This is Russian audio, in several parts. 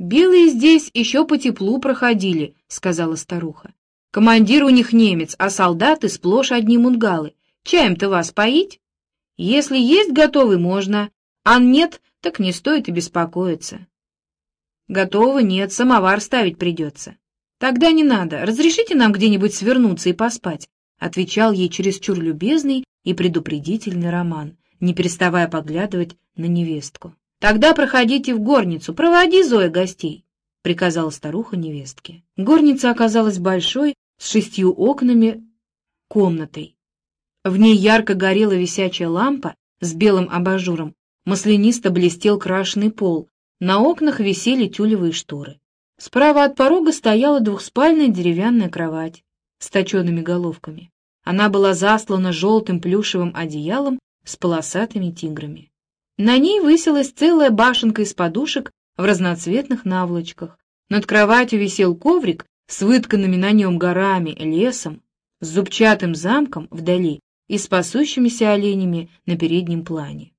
«Белые здесь еще по теплу проходили», — сказала старуха. «Командир у них немец, а солдаты сплошь одни мунгалы. Чаем-то вас поить? Если есть готовый, можно, а нет, так не стоит и беспокоиться». «Готового нет, самовар ставить придется». «Тогда не надо. Разрешите нам где-нибудь свернуться и поспать», — отвечал ей чересчур любезный и предупредительный Роман, не переставая поглядывать на невестку. «Тогда проходите в горницу, проводи, Зоя, гостей», — приказала старуха невестке. Горница оказалась большой, с шестью окнами, комнатой. В ней ярко горела висячая лампа с белым абажуром, маслянисто блестел крашеный пол, на окнах висели тюлевые шторы. Справа от порога стояла двухспальная деревянная кровать с точеными головками. Она была заслана желтым плюшевым одеялом с полосатыми тиграми. На ней высилась целая башенка из подушек в разноцветных наволочках. Над кроватью висел коврик с вытканными на нем горами, лесом, с зубчатым замком вдали и с пасущимися оленями на переднем плане.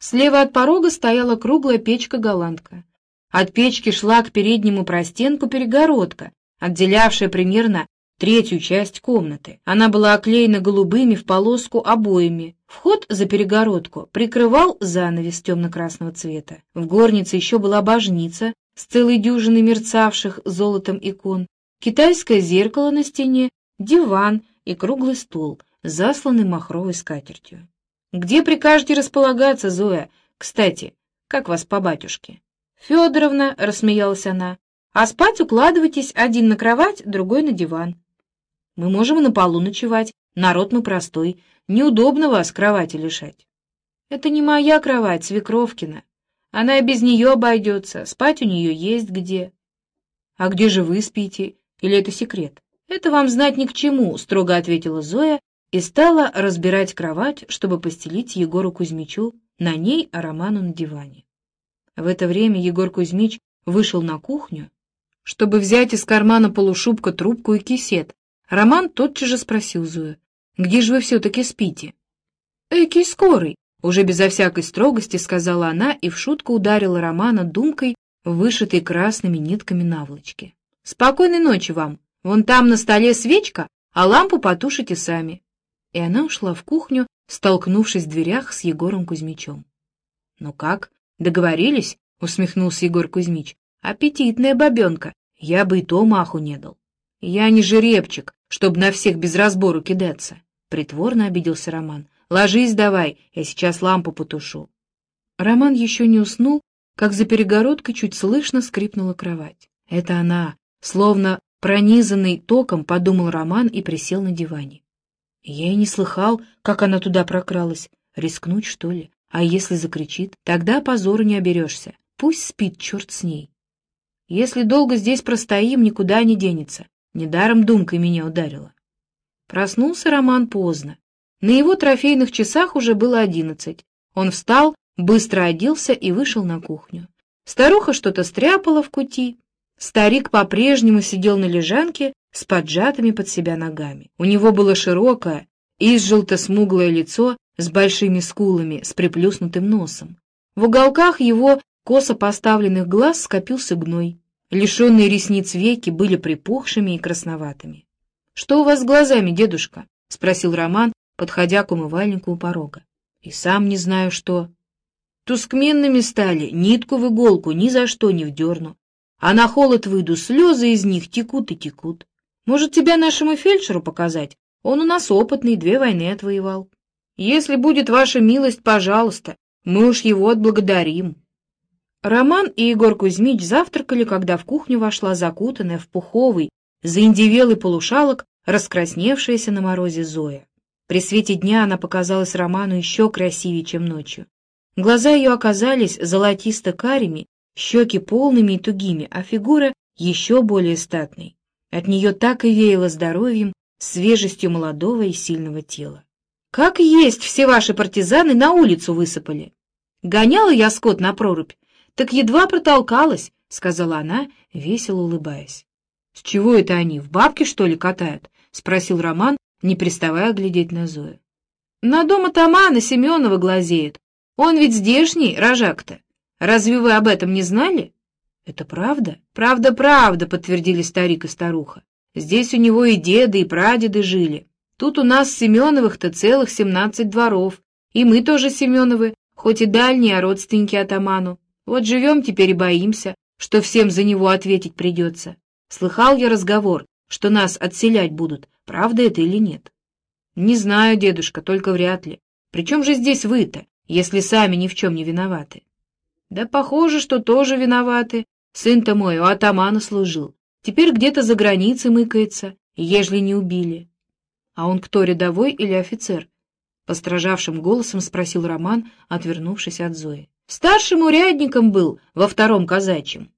Слева от порога стояла круглая печка-голландка. От печки шла к переднему простенку перегородка, отделявшая примерно третью часть комнаты. Она была оклеена голубыми в полоску обоями. Вход за перегородку прикрывал занавес темно-красного цвета. В горнице еще была божница с целой дюжиной мерцавших золотом икон, китайское зеркало на стене, диван и круглый стол, засланный махровой скатертью. «Где прикажете располагаться, Зоя? Кстати, как вас по батюшке?» «Федоровна», — рассмеялась она, — «а спать укладывайтесь один на кровать, другой на диван. Мы можем на полу ночевать. Народ мы простой. Неудобно вас кровати лишать. Это не моя кровать, Свекровкина. Она и без нее обойдется. Спать у нее есть где. А где же вы спите? Или это секрет? Это вам знать ни к чему, строго ответила Зоя и стала разбирать кровать, чтобы постелить Егору Кузьмичу на ней, а Роману на диване. В это время Егор Кузьмич вышел на кухню, чтобы взять из кармана полушубка трубку и кисет, Роман тотчас же спросил Зою, «Где же вы все-таки спите?» «Экий скорый!» — уже безо всякой строгости сказала она и в шутку ударила Романа думкой, вышитой красными нитками наволочки. «Спокойной ночи вам! Вон там на столе свечка, а лампу потушите сами!» И она ушла в кухню, столкнувшись в дверях с Егором Кузьмичем. «Ну как, договорились?» — усмехнулся Егор Кузьмич. «Аппетитная бабенка, я бы и то маху не дал». «Я не жеребчик, чтобы на всех без разбору кидаться», — притворно обиделся Роман. «Ложись давай, я сейчас лампу потушу». Роман еще не уснул, как за перегородкой чуть слышно скрипнула кровать. «Это она!» Словно пронизанный током, подумал Роман и присел на диване. Я и не слыхал, как она туда прокралась. Рискнуть, что ли? А если закричит, тогда позору не оберешься. Пусть спит, черт с ней. Если долго здесь простоим, никуда не денется. Недаром думкой меня ударила. Проснулся Роман поздно. На его трофейных часах уже было одиннадцать. Он встал, быстро оделся и вышел на кухню. Старуха что-то стряпала в кути. Старик по-прежнему сидел на лежанке с поджатыми под себя ногами. У него было широкое, изжелто-смуглое лицо с большими скулами, с приплюснутым носом. В уголках его косо поставленных глаз скопился гной. Лишенные ресниц веки были припухшими и красноватыми. — Что у вас с глазами, дедушка? — спросил Роман, подходя к умывальнику у порога. — И сам не знаю, что. Тускменными стали, нитку в иголку ни за что не вдерну. А на холод выйду, слезы из них текут и текут. Может, тебя нашему фельдшеру показать? Он у нас опытный, две войны отвоевал. Если будет ваша милость, пожалуйста, мы уж его отблагодарим. Роман и Егор Кузьмич завтракали, когда в кухню вошла закутанная в пуховый, заиндевелый полушалок, раскрасневшаяся на морозе Зоя. При свете дня она показалась Роману еще красивее, чем ночью. Глаза ее оказались золотисто-карими, щеки полными и тугими, а фигура еще более статной. От нее так и веяло здоровьем, свежестью молодого и сильного тела. «Как есть все ваши партизаны на улицу высыпали! Гоняла я скот на прорубь, так едва протолкалась, — сказала она, весело улыбаясь. — С чего это они, в бабки, что ли, катают? — спросил Роман, не приставая глядеть на Зою. — На дом атамана Семенова глазеют. Он ведь здешний, рожак-то. Разве вы об этом не знали? Это правда? Правда, правда, подтвердили старик и старуха. Здесь у него и деды, и прадеды жили. Тут у нас Семеновых-то целых семнадцать дворов. И мы тоже Семеновы, хоть и дальние, а родственники атаману. Вот живем теперь и боимся, что всем за него ответить придется. Слыхал я разговор, что нас отселять будут, правда это или нет? Не знаю, дедушка, только вряд ли. Причем же здесь вы-то, если сами ни в чем не виноваты? Да похоже, что тоже виноваты. Сын-то мой у атамана служил. Теперь где-то за границей мыкается, ежели не убили. А он кто, рядовой или офицер? Постражавшим голосом спросил Роман, отвернувшись от Зои. Старшим урядником был во втором казачьем.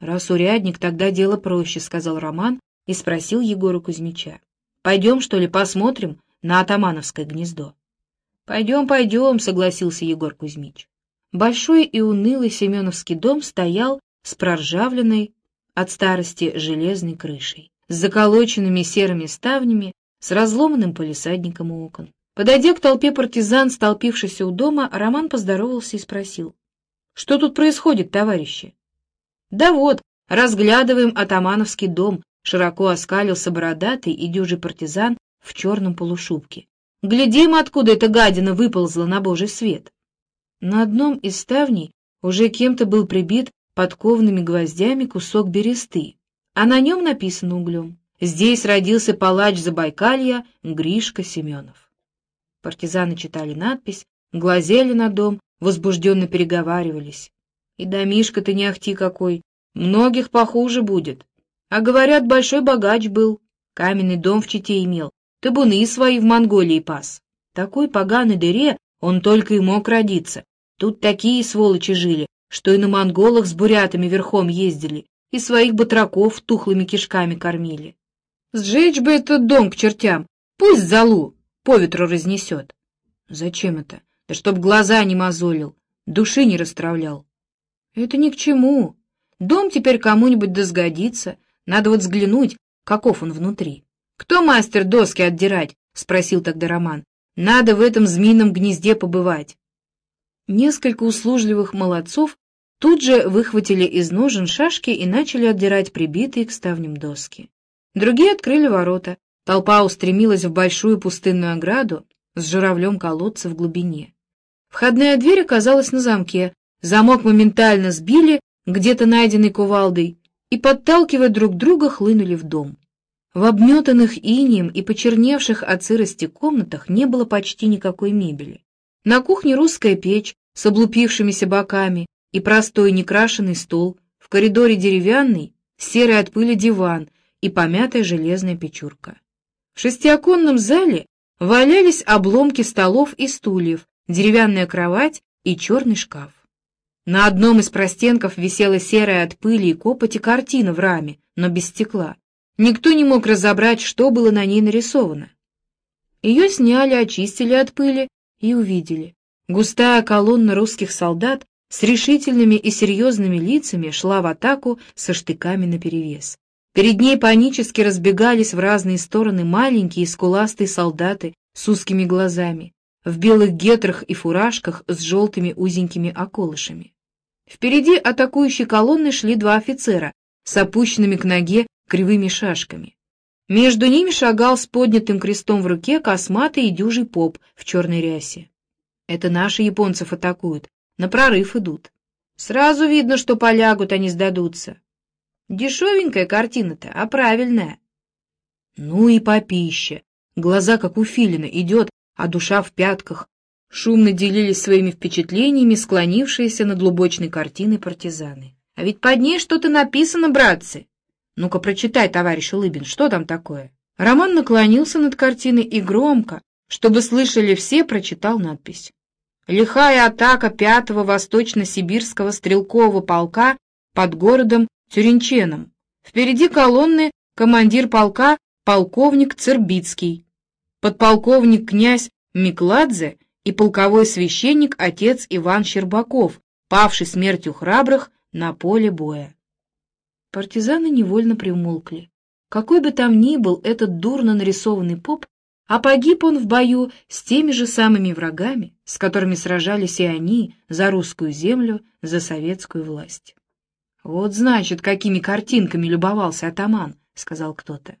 Раз урядник, тогда дело проще, сказал Роман и спросил Егора Кузьмича. Пойдем, что ли, посмотрим на атамановское гнездо? Пойдем, пойдем, согласился Егор Кузьмич. Большой и унылый Семеновский дом стоял с проржавленной от старости железной крышей, с заколоченными серыми ставнями, с разломанным полисадником у окон. Подойдя к толпе партизан, столпившихся у дома, Роман поздоровался и спросил. — Что тут происходит, товарищи? — Да вот, разглядываем атамановский дом, широко оскалился бородатый и дюжий партизан в черном полушубке. Глядим, откуда эта гадина выползла на божий свет. На одном из ставней уже кем-то был прибит подкованными гвоздями кусок бересты, а на нем написано углем «Здесь родился палач Забайкалья Гришка Семенов». Партизаны читали надпись, глазели на дом, возбужденно переговаривались. И домишка-то не ахти какой, многих похуже будет. А говорят, большой богач был, каменный дом в Чите имел, табуны свои в Монголии пас. Такой поганой дыре он только и мог родиться. Тут такие сволочи жили, что и на монголах с бурятами верхом ездили, и своих батраков тухлыми кишками кормили. Сжечь бы этот дом к чертям, пусть залу по ветру разнесет. Зачем это? Да чтоб глаза не мозолил, души не расстравлял. Это ни к чему. Дом теперь кому-нибудь досгодится, надо вот взглянуть, каков он внутри. Кто мастер доски отдирать? — спросил тогда Роман. Надо в этом змеином гнезде побывать. Несколько услужливых молодцов тут же выхватили из ножен шашки и начали отдирать прибитые к ставням доски. Другие открыли ворота. Толпа устремилась в большую пустынную ограду с журавлем колодца в глубине. Входная дверь оказалась на замке. Замок моментально сбили, где-то найденный кувалдой, и, подталкивая друг друга, хлынули в дом. В обметанных инием и почерневших от сырости комнатах не было почти никакой мебели. На кухне русская печь с облупившимися боками и простой некрашенный стол, в коридоре деревянный, серый от пыли диван и помятая железная печурка. В шестиоконном зале валялись обломки столов и стульев, деревянная кровать и черный шкаф. На одном из простенков висела серая от пыли и копоти картина в раме, но без стекла. Никто не мог разобрать, что было на ней нарисовано. Ее сняли, очистили от пыли и увидели. Густая колонна русских солдат с решительными и серьезными лицами шла в атаку со штыками наперевес. Перед ней панически разбегались в разные стороны маленькие скуластые солдаты с узкими глазами, в белых гетрах и фуражках с желтыми узенькими околышами. Впереди атакующей колонны шли два офицера с опущенными к ноге кривыми шашками. Между ними шагал с поднятым крестом в руке косматый и дюжий поп в черной рясе. Это наши японцев атакуют, на прорыв идут. Сразу видно, что полягут, они сдадутся. Дешевенькая картина-то, а правильная. Ну и попища. Глаза, как у филина, идет, а душа в пятках. Шумно делились своими впечатлениями склонившиеся над лубочной картиной партизаны. А ведь под ней что-то написано, братцы. Ну-ка, прочитай, товарищ Улыбин, что там такое? Роман наклонился над картиной и громко, чтобы слышали все, прочитал надпись. Лихая атака пятого восточно-сибирского стрелкового полка под городом Тюренченом. Впереди колонны командир полка полковник Цербицкий, подполковник князь Микладзе и полковой священник отец Иван Щербаков, павший смертью храбрых на поле боя. Партизаны невольно примолкли. Какой бы там ни был этот дурно нарисованный поп, а погиб он в бою с теми же самыми врагами, с которыми сражались и они за русскую землю, за советскую власть. «Вот, значит, какими картинками любовался атаман», — сказал кто-то.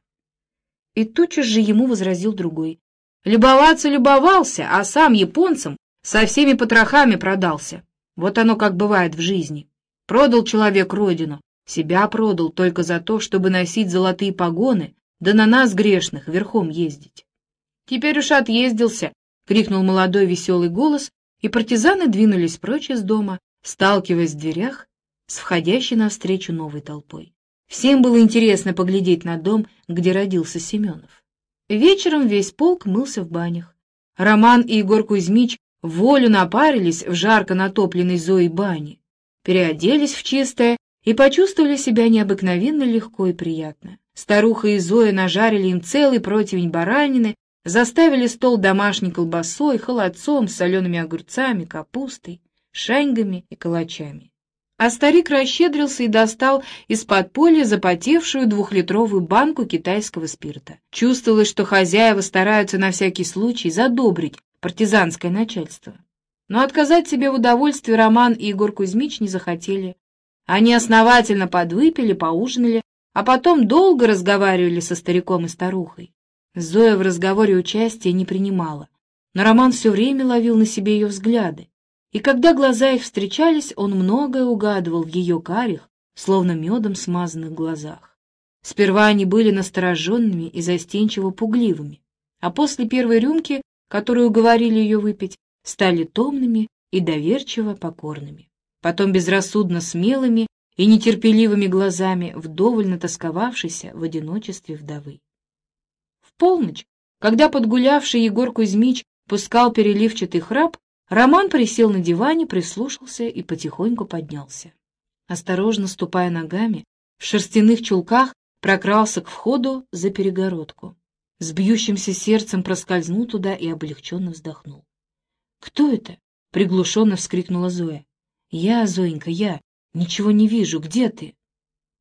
И тотчас же ему возразил другой. «Любоваться любовался, а сам японцам со всеми потрохами продался. Вот оно как бывает в жизни. Продал человек родину, себя продал только за то, чтобы носить золотые погоны, да на нас, грешных, верхом ездить. Теперь уж отъездился, — крикнул молодой веселый голос, и партизаны двинулись прочь из дома, сталкиваясь в дверях с входящей навстречу новой толпой. Всем было интересно поглядеть на дом, где родился Семенов. Вечером весь полк мылся в банях. Роман и Егор Кузьмич волю напарились в жарко натопленной Зоей бане, переоделись в чистое и почувствовали себя необыкновенно легко и приятно. Старуха и Зоя нажарили им целый противень баранины, заставили стол домашней колбасой, холодцом, солеными огурцами, капустой, шаньгами и калачами. А старик расщедрился и достал из-под поля запотевшую двухлитровую банку китайского спирта. Чувствовалось, что хозяева стараются на всякий случай задобрить партизанское начальство. Но отказать себе в удовольствии Роман и Егор Кузьмич не захотели. Они основательно подвыпили, поужинали, а потом долго разговаривали со стариком и старухой. Зоя в разговоре участия не принимала, но Роман все время ловил на себе ее взгляды, и когда глаза их встречались, он многое угадывал в ее карих, словно медом смазанных глазах. Сперва они были настороженными и застенчиво пугливыми, а после первой рюмки, которую уговорили ее выпить, стали томными и доверчиво покорными потом безрассудно смелыми и нетерпеливыми глазами вдоволь натосковавшейся в одиночестве вдовы. В полночь, когда подгулявший Егор Кузьмич пускал переливчатый храп, Роман присел на диване, прислушался и потихоньку поднялся. Осторожно ступая ногами, в шерстяных чулках прокрался к входу за перегородку. С бьющимся сердцем проскользнул туда и облегченно вздохнул. «Кто это?» — приглушенно вскрикнула Зоя. «Я, Зоенька, я. Ничего не вижу. Где ты?»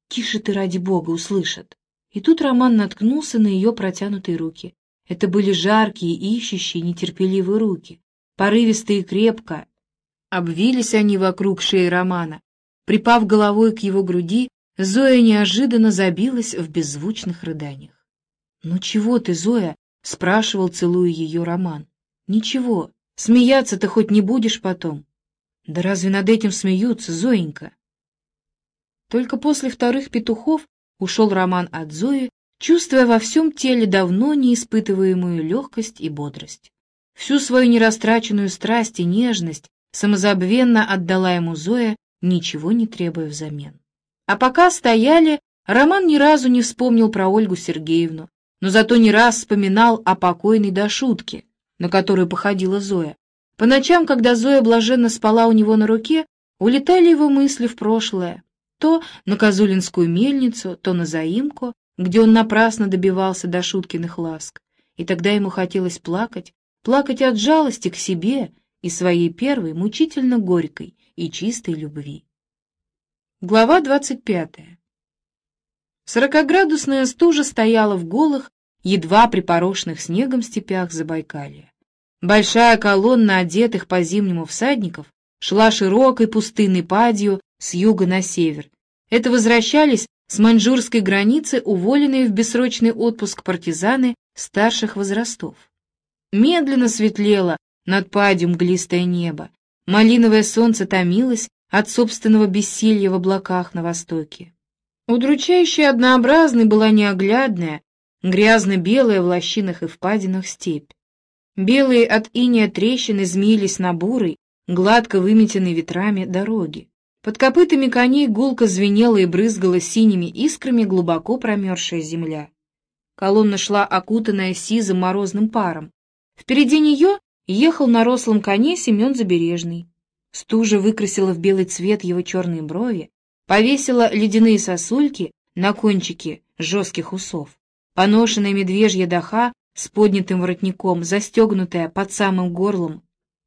«Тише ты, ради бога, услышат». И тут Роман наткнулся на ее протянутые руки. Это были жаркие, ищущие, нетерпеливые руки. Порывистые и крепко. Обвились они вокруг шеи Романа. Припав головой к его груди, Зоя неожиданно забилась в беззвучных рыданиях. «Ну чего ты, Зоя?» — спрашивал, целуя ее Роман. «Ничего. Смеяться ты хоть не будешь потом?» Да разве над этим смеются, Зоенька? Только после вторых петухов ушел Роман от Зои, чувствуя во всем теле давно неиспытываемую легкость и бодрость. Всю свою нерастраченную страсть и нежность самозабвенно отдала ему Зоя, ничего не требуя взамен. А пока стояли, Роман ни разу не вспомнил про Ольгу Сергеевну, но зато не раз вспоминал о покойной Дашутке, на которую походила Зоя, по ночам, когда Зоя блаженно спала у него на руке, улетали его мысли в прошлое, то на Козулинскую мельницу, то на заимку, где он напрасно добивался до шуткиных ласк. И тогда ему хотелось плакать, плакать от жалости к себе и своей первой мучительно горькой и чистой любви. Глава двадцать пятая. Сорокоградусная стужа стояла в голых, едва припорошенных снегом степях Забайкалья. Большая колонна одетых по-зимнему всадников шла широкой пустынной падью с юга на север. Это возвращались с маньчжурской границы уволенные в бессрочный отпуск партизаны старших возрастов. Медленно светлело над падью мглистое небо, малиновое солнце томилось от собственного бессилья в облаках на востоке. Удручающе однообразной была неоглядная, грязно-белая в лощинах и впадинах степь. Белые от иния трещины змеились на бурой, гладко выметенной ветрами дороги. Под копытами коней гулко звенела и брызгала синими искрами глубоко промерзшая земля. Колонна шла окутанная сизым морозным паром. Впереди нее ехал на рослом коне Семен Забережный. Стужа выкрасила в белый цвет его черные брови, повесила ледяные сосульки на кончики жестких усов. Поношенная медвежья даха с поднятым воротником, застегнутая под самым горлом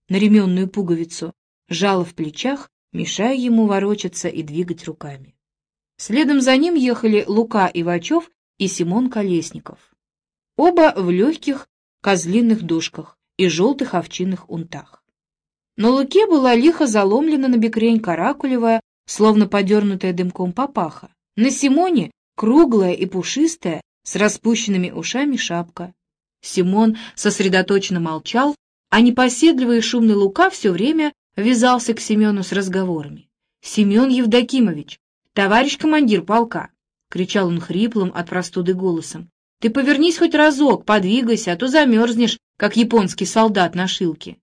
на ременную пуговицу, жало в плечах, мешая ему ворочаться и двигать руками. Следом за ним ехали Лука Ивачев и Симон Колесников. Оба в легких козлиных душках и желтых овчинных унтах. На Луке была лихо заломлена на бекрень каракулевая словно подернутая дымком папаха. На Симоне круглая и пушистая, с распущенными ушами шапка. Симон сосредоточенно молчал, а непоседливый и шумный Лука все время вязался к Семену с разговорами. «Семен Евдокимович, товарищ командир полка!» — кричал он хриплым от простуды голосом. «Ты повернись хоть разок, подвигайся, а то замерзнешь, как японский солдат на шилке.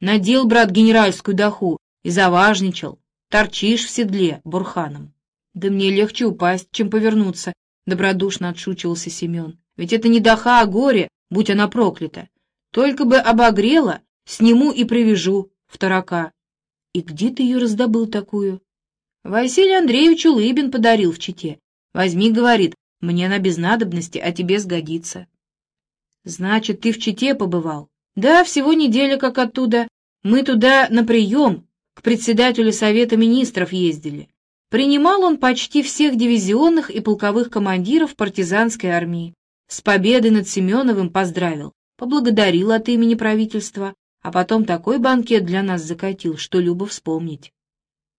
Надел, брат, генеральскую доху и заважничал. Торчишь в седле бурханом». «Да мне легче упасть, чем повернуться», — добродушно отшучивался Семен. «Ведь это не доха, а горе, будь она проклята. Только бы обогрела, сниму и привяжу в тарака. И где ты ее раздобыл такую? Василий Андреевич Улыбин подарил в Чите. Возьми, говорит, мне на без надобности, а тебе сгодится. Значит, ты в Чите побывал? Да, всего неделя как оттуда. Мы туда на прием к председателю Совета Министров ездили. Принимал он почти всех дивизионных и полковых командиров партизанской армии. С победой над Семеновым поздравил, поблагодарил от имени правительства, а потом такой банкет для нас закатил, что любо вспомнить.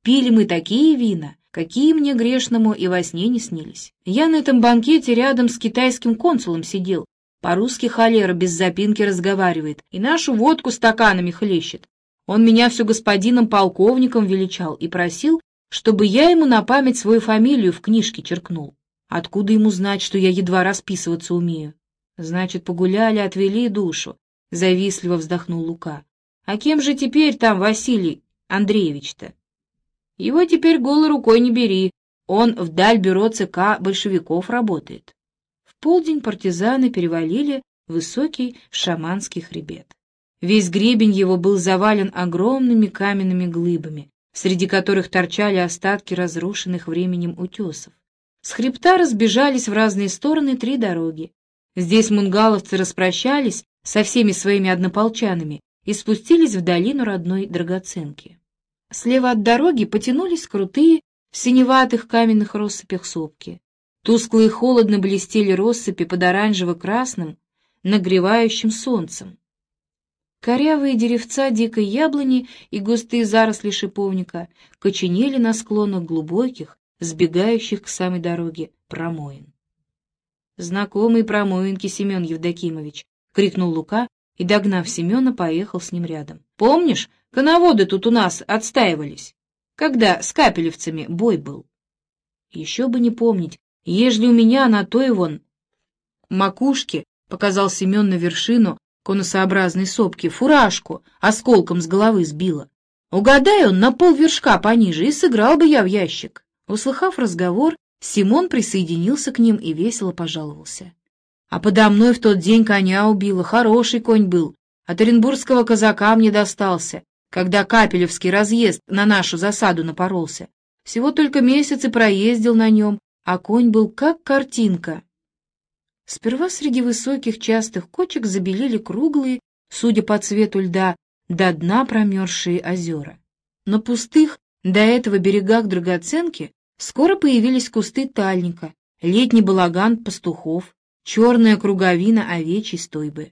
Пили мы такие вина, какие мне грешному и во сне не снились. Я на этом банкете рядом с китайским консулом сидел, по-русски холера без запинки разговаривает и нашу водку стаканами хлещет. Он меня все господином полковником величал и просил, чтобы я ему на память свою фамилию в книжке черкнул. Откуда ему знать, что я едва расписываться умею? Значит, погуляли, отвели душу. Завистливо вздохнул Лука. А кем же теперь там Василий Андреевич-то? Его теперь голой рукой не бери. Он вдаль бюро ЦК большевиков работает. В полдень партизаны перевалили высокий шаманский хребет. Весь гребень его был завален огромными каменными глыбами, среди которых торчали остатки разрушенных временем утесов. С хребта разбежались в разные стороны три дороги. Здесь мунгаловцы распрощались со всеми своими однополчанами и спустились в долину родной драгоценки. Слева от дороги потянулись крутые, в синеватых каменных россыпях сопки. Тускло и холодно блестели россыпи под оранжево-красным, нагревающим солнцем. Корявые деревца дикой яблони и густые заросли шиповника коченели на склонах глубоких, сбегающих к самой дороге промоин. «Знакомый промоинки Семен Евдокимович!» — крикнул Лука и, догнав Семена, поехал с ним рядом. «Помнишь, коноводы тут у нас отстаивались, когда с капелевцами бой был?» «Еще бы не помнить, ежели у меня на той вон макушке показал Семен на вершину конусообразной сопки фуражку осколком с головы сбила. Угадай он на полвершка пониже, и сыграл бы я в ящик. Услыхав разговор, Симон присоединился к ним и весело пожаловался. «А подо мной в тот день коня убило, хороший конь был. От оренбургского казака мне достался, когда Капелевский разъезд на нашу засаду напоролся. Всего только месяц и проездил на нем, а конь был как картинка». Сперва среди высоких частых кочек забелели круглые, судя по цвету льда, до дна промерзшие озера. На пустых, до этого берегах драгоценки скоро появились кусты тальника, летний балаган пастухов, черная круговина овечьей стойбы.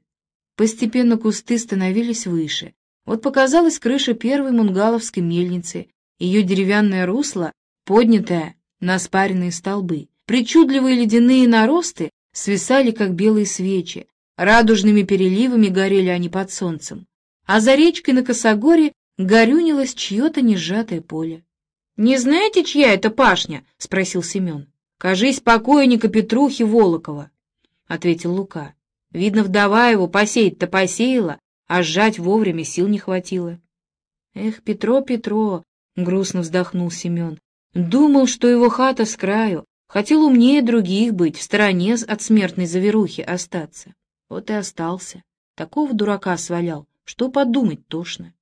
Постепенно кусты становились выше. Вот показалась крыша первой мунгаловской мельницы, ее деревянное русло, поднятое на спаренные столбы. Причудливые ледяные наросты свисали, как белые свечи, радужными переливами горели они под солнцем. А за речкой на косогоре горюнилось чье-то несжатое поле. — Не знаете, чья это пашня? — спросил Семен. — Кажись, покойника Петрухи Волокова, — ответил Лука. Видно, вдова его посеять-то посеяла, а сжать вовремя сил не хватило. — Эх, Петро, Петро, — грустно вздохнул Семен, — думал, что его хата с краю, хотел умнее других быть, в стороне от смертной заверухи остаться. Вот и остался. Такого дурака свалял, что подумать тошно.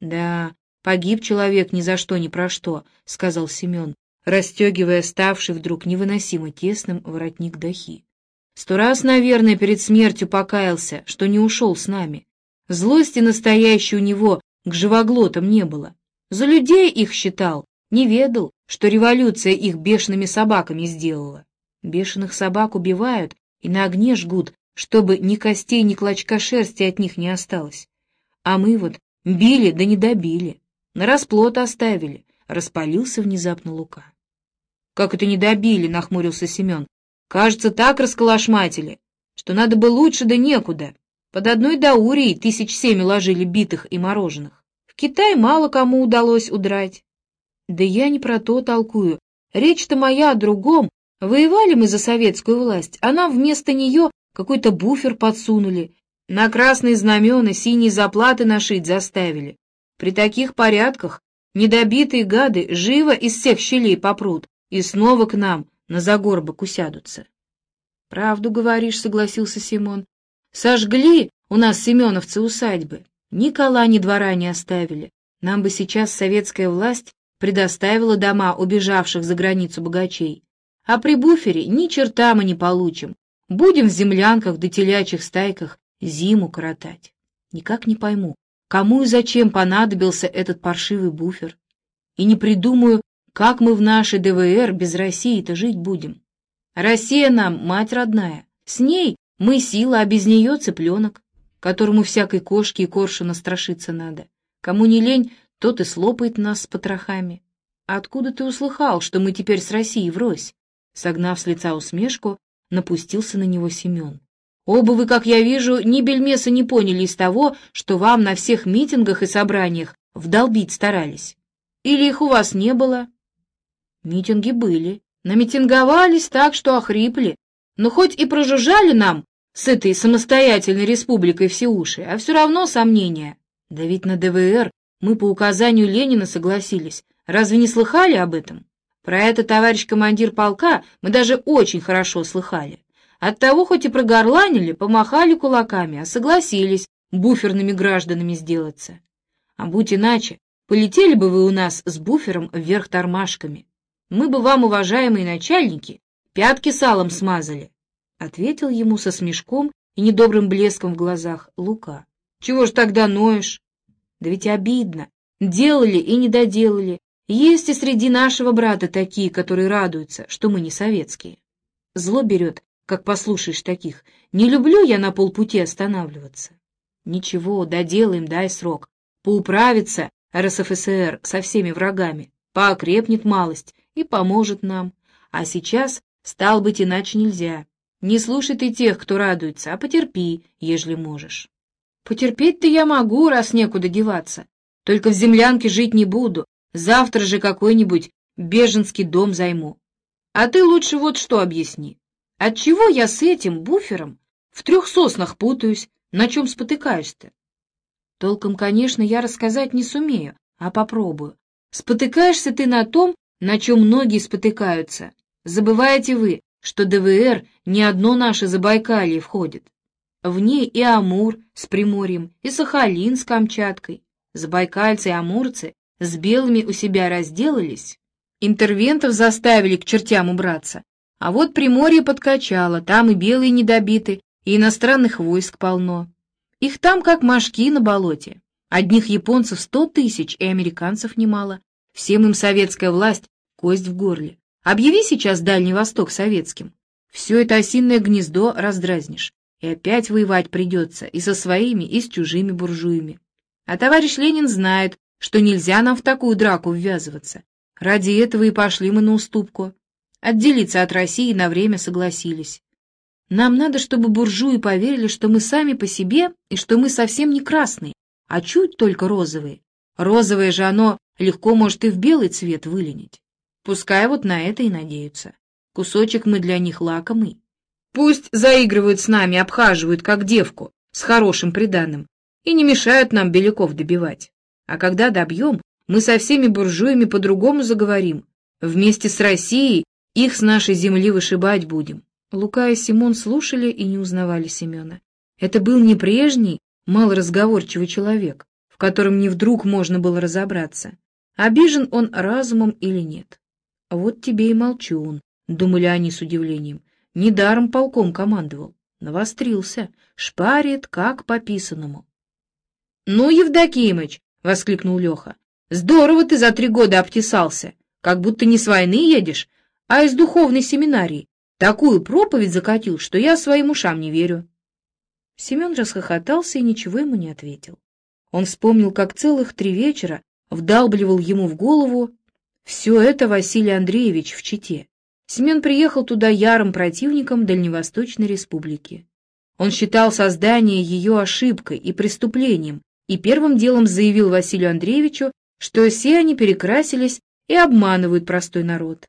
«Да, погиб человек ни за что, ни про что», — сказал Семен, расстегивая ставший вдруг невыносимо тесным воротник дахи. «Сто раз, наверное, перед смертью покаялся, что не ушел с нами. Злости настоящей у него к живоглотам не было. За людей их считал, не ведал, что революция их бешеными собаками сделала. Бешеных собак убивают и на огне жгут, чтобы ни костей, ни клочка шерсти от них не осталось. А мы вот Били, да не добили. На расплод оставили. — распалился внезапно Лука. «Как это не добили?» — нахмурился Семен. «Кажется, так расколошматили, что надо бы лучше да некуда. Под одной даурией тысяч семь ложили битых и мороженых. В Китай мало кому удалось удрать». «Да я не про то толкую. Речь-то моя о другом. Воевали мы за советскую власть, а нам вместо нее какой-то буфер подсунули. На красные знамена синие заплаты нашить заставили. При таких порядках недобитые гады живо из всех щелей попрут и снова к нам на загорбок усядутся. — Правду говоришь, — согласился Симон. — Сожгли у нас семеновцы усадьбы. Ни кола, ни двора не оставили. Нам бы сейчас советская власть предоставила дома убежавших за границу богачей. А при буфере ни черта мы не получим. Будем в землянках да телячьих стайках зиму коротать. Никак не пойму, кому и зачем понадобился этот паршивый буфер. И не придумаю, как мы в нашей ДВР без России-то жить будем. Россия нам мать родная. С ней мы сила, а без нее цыпленок, которому всякой кошки и коршуна страшиться надо. Кому не лень, тот и слопает нас с потрохами. А откуда ты услыхал, что мы теперь с Россией врозь? Согнав с лица усмешку, напустился на него Семен. Оба вы, как я вижу, ни бельмеса не поняли из того, что вам на всех митингах и собраниях вдолбить старались. Или их у вас не было? Митинги были. Намитинговались так, что охрипли. Но хоть и прожужжали нам с этой самостоятельной республикой все уши, а все равно сомнения. Да ведь на ДВР мы по указанию Ленина согласились. Разве не слыхали об этом? Про это, товарищ командир полка, мы даже очень хорошо слыхали. Оттого хоть и прогорланили, помахали кулаками, а согласились буферными гражданами сделаться. А будь иначе, полетели бы вы у нас с буфером вверх тормашками. Мы бы вам, уважаемые начальники, пятки салом смазали, — ответил ему со смешком и недобрым блеском в глазах Лука. — Чего ж тогда ноешь? Да ведь обидно. Делали и не доделали, есть и среди нашего брата такие, которые радуются, что мы не советские. Зло берет, как послушаешь таких. Не люблю я на полпути останавливаться. Ничего, доделаем, дай срок. Поуправится РСФСР со всеми врагами, поокрепнет малость и поможет нам. А сейчас, стал быть, иначе нельзя. Не слушай ты тех, кто радуется, а потерпи, ежели можешь. Потерпеть-то я могу, раз некуда деваться. Только в землянке жить не буду, Завтра же какой-нибудь беженский дом займу. А ты лучше вот что объясни. Отчего я с этим буфером в трех соснах путаюсь, на чем спотыкаюсь-то? Толком, конечно, я рассказать не сумею, а попробую. Спотыкаешься ты на том, на чем многие спотыкаются. Забываете вы, что ДВР не одно наше Забайкалье входит. В ней и Амур с Приморьем, и Сахалин с Камчаткой. Забайкальцы и амурцы с белыми у себя разделались, интервентов заставили к чертям убраться, а вот Приморье подкачало, там и белые недобиты, и иностранных войск полно. Их там как мошки на болоте. Одних японцев сто тысяч и американцев немало. Всем им советская власть — кость в горле. Объяви сейчас Дальний Восток советским. Все это осиное гнездо раздразнишь. И опять воевать придется и со своими, и с чужими буржуями. А товарищ Ленин знает, что нельзя нам в такую драку ввязываться. Ради этого и пошли мы на уступку. Отделиться от России на время согласились. Нам надо, чтобы буржуи поверили, что мы сами по себе и что мы совсем не красные, а чуть только розовые. Розовое же оно легко может и в белый цвет выленить. Пускай вот на это и надеются. Кусочек мы для них лакомый. Пусть заигрывают с нами, обхаживают, как девку, с хорошим приданным, и не мешают нам беляков добивать. А когда добьем, мы со всеми буржуями по-другому заговорим. Вместе с Россией их с нашей земли вышибать будем. Лука и Симон слушали и не узнавали Семена. Это был не прежний, малоразговорчивый человек, в котором не вдруг можно было разобраться, обижен он разумом или нет. Вот тебе и молчун, думали они с удивлением. Недаром полком командовал. Навострился, шпарит, как по писанному. — Ну, Евдокимыч, — воскликнул Леха. «Здорово ты за три года обтесался, как будто не с войны едешь, а из духовной семинарии. Такую проповедь закатил, что я своим ушам не верю». Семен расхохотался и ничего ему не ответил. Он вспомнил, как целых три вечера вдалбливал ему в голову все это Василий Андреевич в Чите. Семен приехал туда ярым противником Дальневосточной республики. Он считал создание ее ошибкой и преступлением, и первым делом заявил Василию Андреевичу, что все они перекрасились и обманывают простой народ.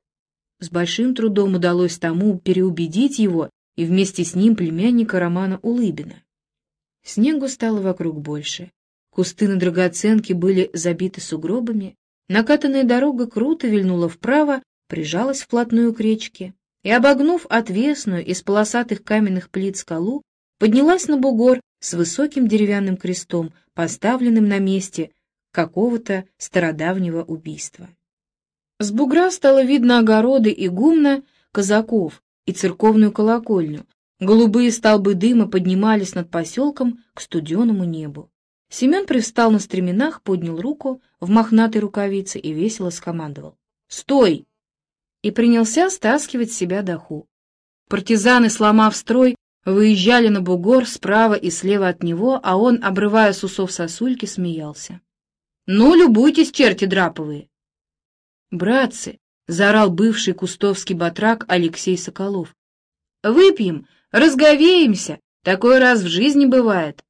С большим трудом удалось тому переубедить его и вместе с ним племянника Романа Улыбина. Снегу стало вокруг больше. Кусты на драгоценке были забиты сугробами, накатанная дорога круто вильнула вправо, прижалась вплотную к речке и, обогнув отвесную из полосатых каменных плит скалу, поднялась на бугор с высоким деревянным крестом, поставленным на месте какого-то стародавнего убийства. С бугра стало видно огороды и гумна казаков и церковную колокольню. Голубые столбы дыма поднимались над поселком к студеному небу. Семен привстал на стременах, поднял руку в мохнатой рукавице и весело скомандовал. «Стой!» и принялся стаскивать с себя доху. Партизаны, сломав строй, выезжали на бугор справа и слева от него, а он, обрывая с усов сосульки, смеялся. «Ну, любуйтесь, черти драповые!» «Братцы!» — заорал бывший кустовский батрак Алексей Соколов. «Выпьем, разговеемся, такой раз в жизни бывает».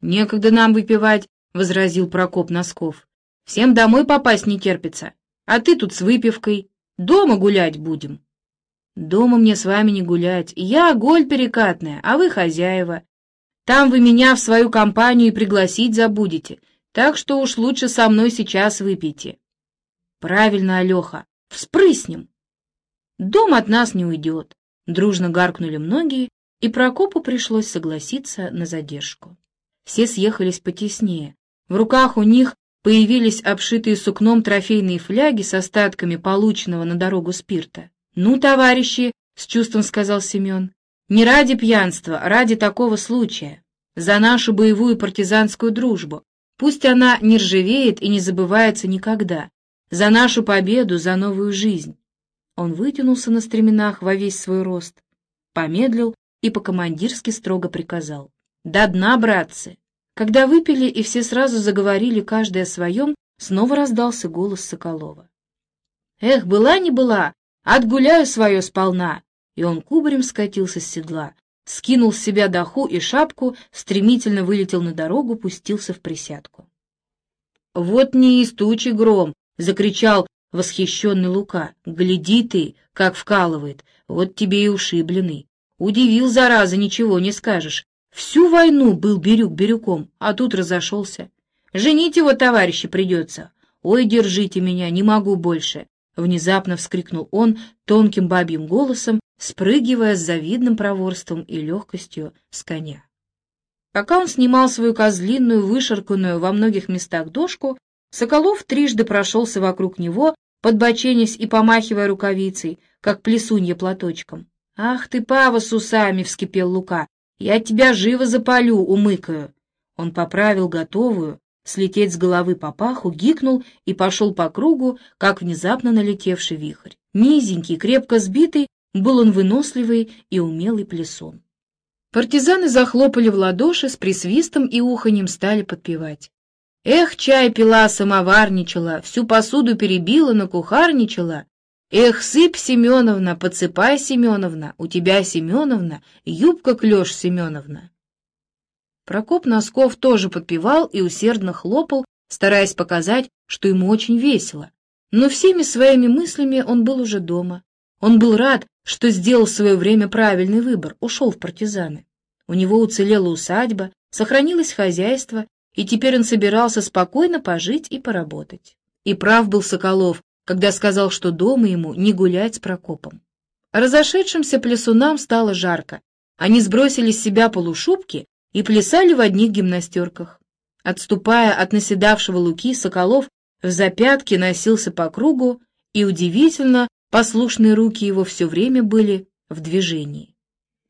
«Некогда нам выпивать», — возразил Прокоп Носков. «Всем домой попасть не терпится, а ты тут с выпивкой». Дома гулять будем. Дома мне с вами не гулять. Я голь перекатная, а вы хозяева. Там вы меня в свою компанию и пригласить забудете, так что уж лучше со мной сейчас выпейте. Правильно, Алеха, вспрыснем. Дом от нас не уйдет. Дружно гаркнули многие, и Прокопу пришлось согласиться на задержку. Все съехались потеснее. В руках у них появились обшитые сукном трофейные фляги с остатками полученного на дорогу спирта. «Ну, товарищи», — с чувством сказал Семен, — «не ради пьянства, а ради такого случая. За нашу боевую партизанскую дружбу. Пусть она не ржавеет и не забывается никогда. За нашу победу, за новую жизнь». Он вытянулся на стременах во весь свой рост, помедлил и по-командирски строго приказал. «До дна, братцы!» Когда выпили и все сразу заговорили каждый о своем, снова раздался голос Соколова. «Эх, была не была, отгуляю свое сполна!» И он кубарем скатился с седла, скинул с себя доху и шапку, стремительно вылетел на дорогу, пустился в присядку. «Вот не из тучи гром!» — закричал восхищенный Лука. «Гляди ты, как вкалывает, вот тебе и ушибленный. Удивил, зараза, ничего не скажешь. Всю войну был Бирюк Бирюком, а тут разошелся. Женить его, товарищи, придется. Ой, держите меня, не могу больше. Внезапно вскрикнул он тонким бабьим голосом, спрыгивая с завидным проворством и легкостью с коня. Пока он снимал свою козлинную, вышарканную во многих местах дошку, Соколов трижды прошелся вокруг него, подбоченясь и помахивая рукавицей, как плесунья платочком. «Ах ты, пава с усами!» — вскипел Лука. Я тебя живо запалю, умыкаю. Он поправил готовую, слететь с головы папаху, гикнул и пошел по кругу, как внезапно налетевший вихрь. Низенький, крепко сбитый, был он выносливый и умелый плесун. Партизаны захлопали в ладоши, с присвистом и уханьем стали подпевать. Эх, чай пила, самоварничала, всю посуду перебила, накухарничала, Эх, сыпь, Семеновна, подсыпай, Семеновна, у тебя, Семеновна, юбка клеш, Семеновна. Прокоп Носков тоже подпевал и усердно хлопал, стараясь показать, что ему очень весело. Но всеми своими мыслями он был уже дома. Он был рад, что сделал в свое время правильный выбор, ушел в партизаны. У него уцелела усадьба, сохранилось хозяйство, и теперь он собирался спокойно пожить и поработать. И прав был Соколов, когда сказал, что дома ему не гулять с Прокопом. Разошедшимся плясунам стало жарко. Они сбросили с себя полушубки и плясали в одних гимнастерках. Отступая от наседавшего Луки, Соколов в запятке носился по кругу, и удивительно, послушные руки его все время были в движении.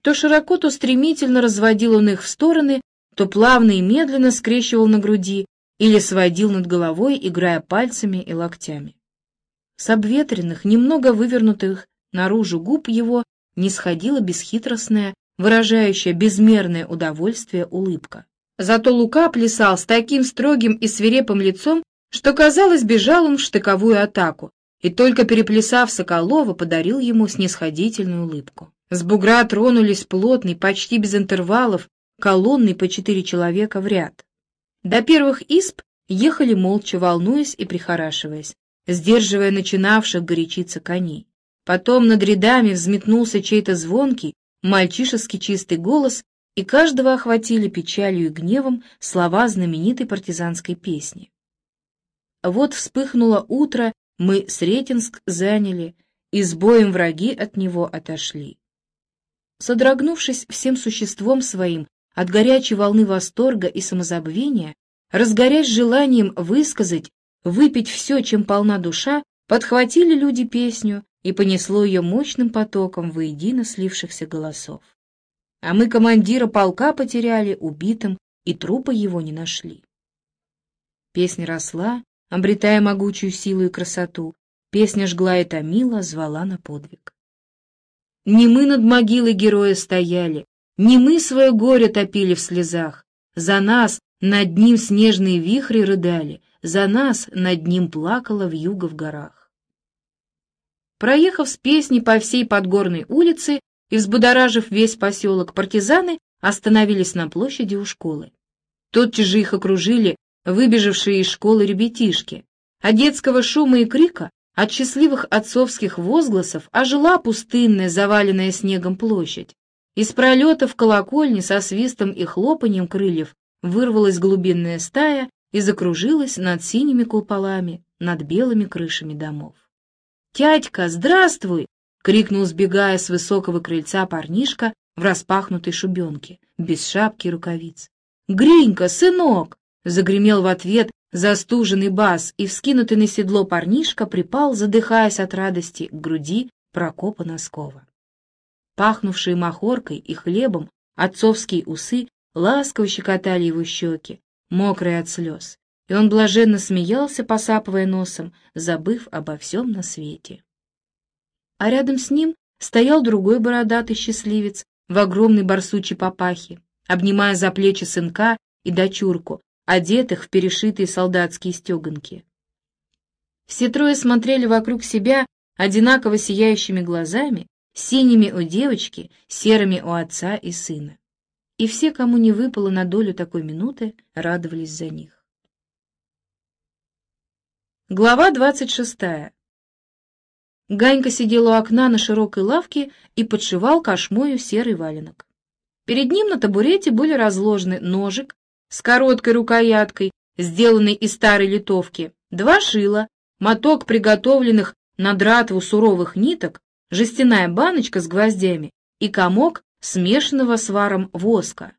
То широко, то стремительно разводил он их в стороны, то плавно и медленно скрещивал на груди или сводил над головой, играя пальцами и локтями. С обветренных, немного вывернутых наружу губ его не сходила бесхитростная, выражающая безмерное удовольствие улыбка. Зато Лука плясал с таким строгим и свирепым лицом, что, казалось, бежал он в штыковую атаку, и только переплясав Соколова, подарил ему снисходительную улыбку. С бугра тронулись плотный, почти без интервалов, колонны по четыре человека в ряд. До первых исп ехали молча, волнуясь и прихорашиваясь, сдерживая начинавших горячиться коней. Потом над рядами взметнулся чей-то звонкий, мальчишеский чистый голос, и каждого охватили печалью и гневом слова знаменитой партизанской песни. Вот вспыхнуло утро, мы Сретенск заняли, и с боем враги от него отошли. Содрогнувшись всем существом своим от горячей волны восторга и самозабвения, разгорясь желанием высказать, выпить все, чем полна душа, подхватили люди песню, и понесло ее мощным потоком воедино слившихся голосов. А мы командира полка потеряли убитым, и трупа его не нашли. Песня росла, обретая могучую силу и красоту, песня жгла и томила, звала на подвиг. Не мы над могилой героя стояли, не мы свое горе топили в слезах, за нас над ним снежные вихри рыдали, за нас над ним плакала вьюга в горах. Проехав с песней по всей Подгорной улице и взбудоражив весь поселок, партизаны остановились на площади у школы. Тотчас же их окружили выбежавшие из школы ребятишки. От детского шума и крика, от счастливых отцовских возгласов ожила пустынная, заваленная снегом площадь. Из пролетов колокольни со свистом и хлопанием крыльев вырвалась глубинная стая и закружилась над синими куполами, над белыми крышами домов. «Тятька, здравствуй!» — крикнул, сбегая с высокого крыльца парнишка в распахнутой шубенке, без шапки и рукавиц. «Гринька, сынок!» — загремел в ответ застуженный бас, и вскинутый на седло парнишка припал, задыхаясь от радости, к груди Прокопа Носкова. Пахнувшие махоркой и хлебом отцовские усы ласково щекотали его щеки, мокрые от слез, и он блаженно смеялся, посапывая носом, забыв обо всем на свете. А рядом с ним стоял другой бородатый счастливец в огромной барсучей папахе, обнимая за плечи сынка и дочурку, одетых в перешитые солдатские стеганки. Все трое смотрели вокруг себя одинаково сияющими глазами, синими у девочки, серыми у отца и сына и все, кому не выпало на долю такой минуты, радовались за них. Глава двадцать шестая. Ганька сидел у окна на широкой лавке и подшивал кошмою серый валенок. Перед ним на табурете были разложены ножик с короткой рукояткой, сделанный из старой литовки, два шила, моток приготовленных на дратву суровых ниток, жестяная баночка с гвоздями и комок смешанного с варом воска.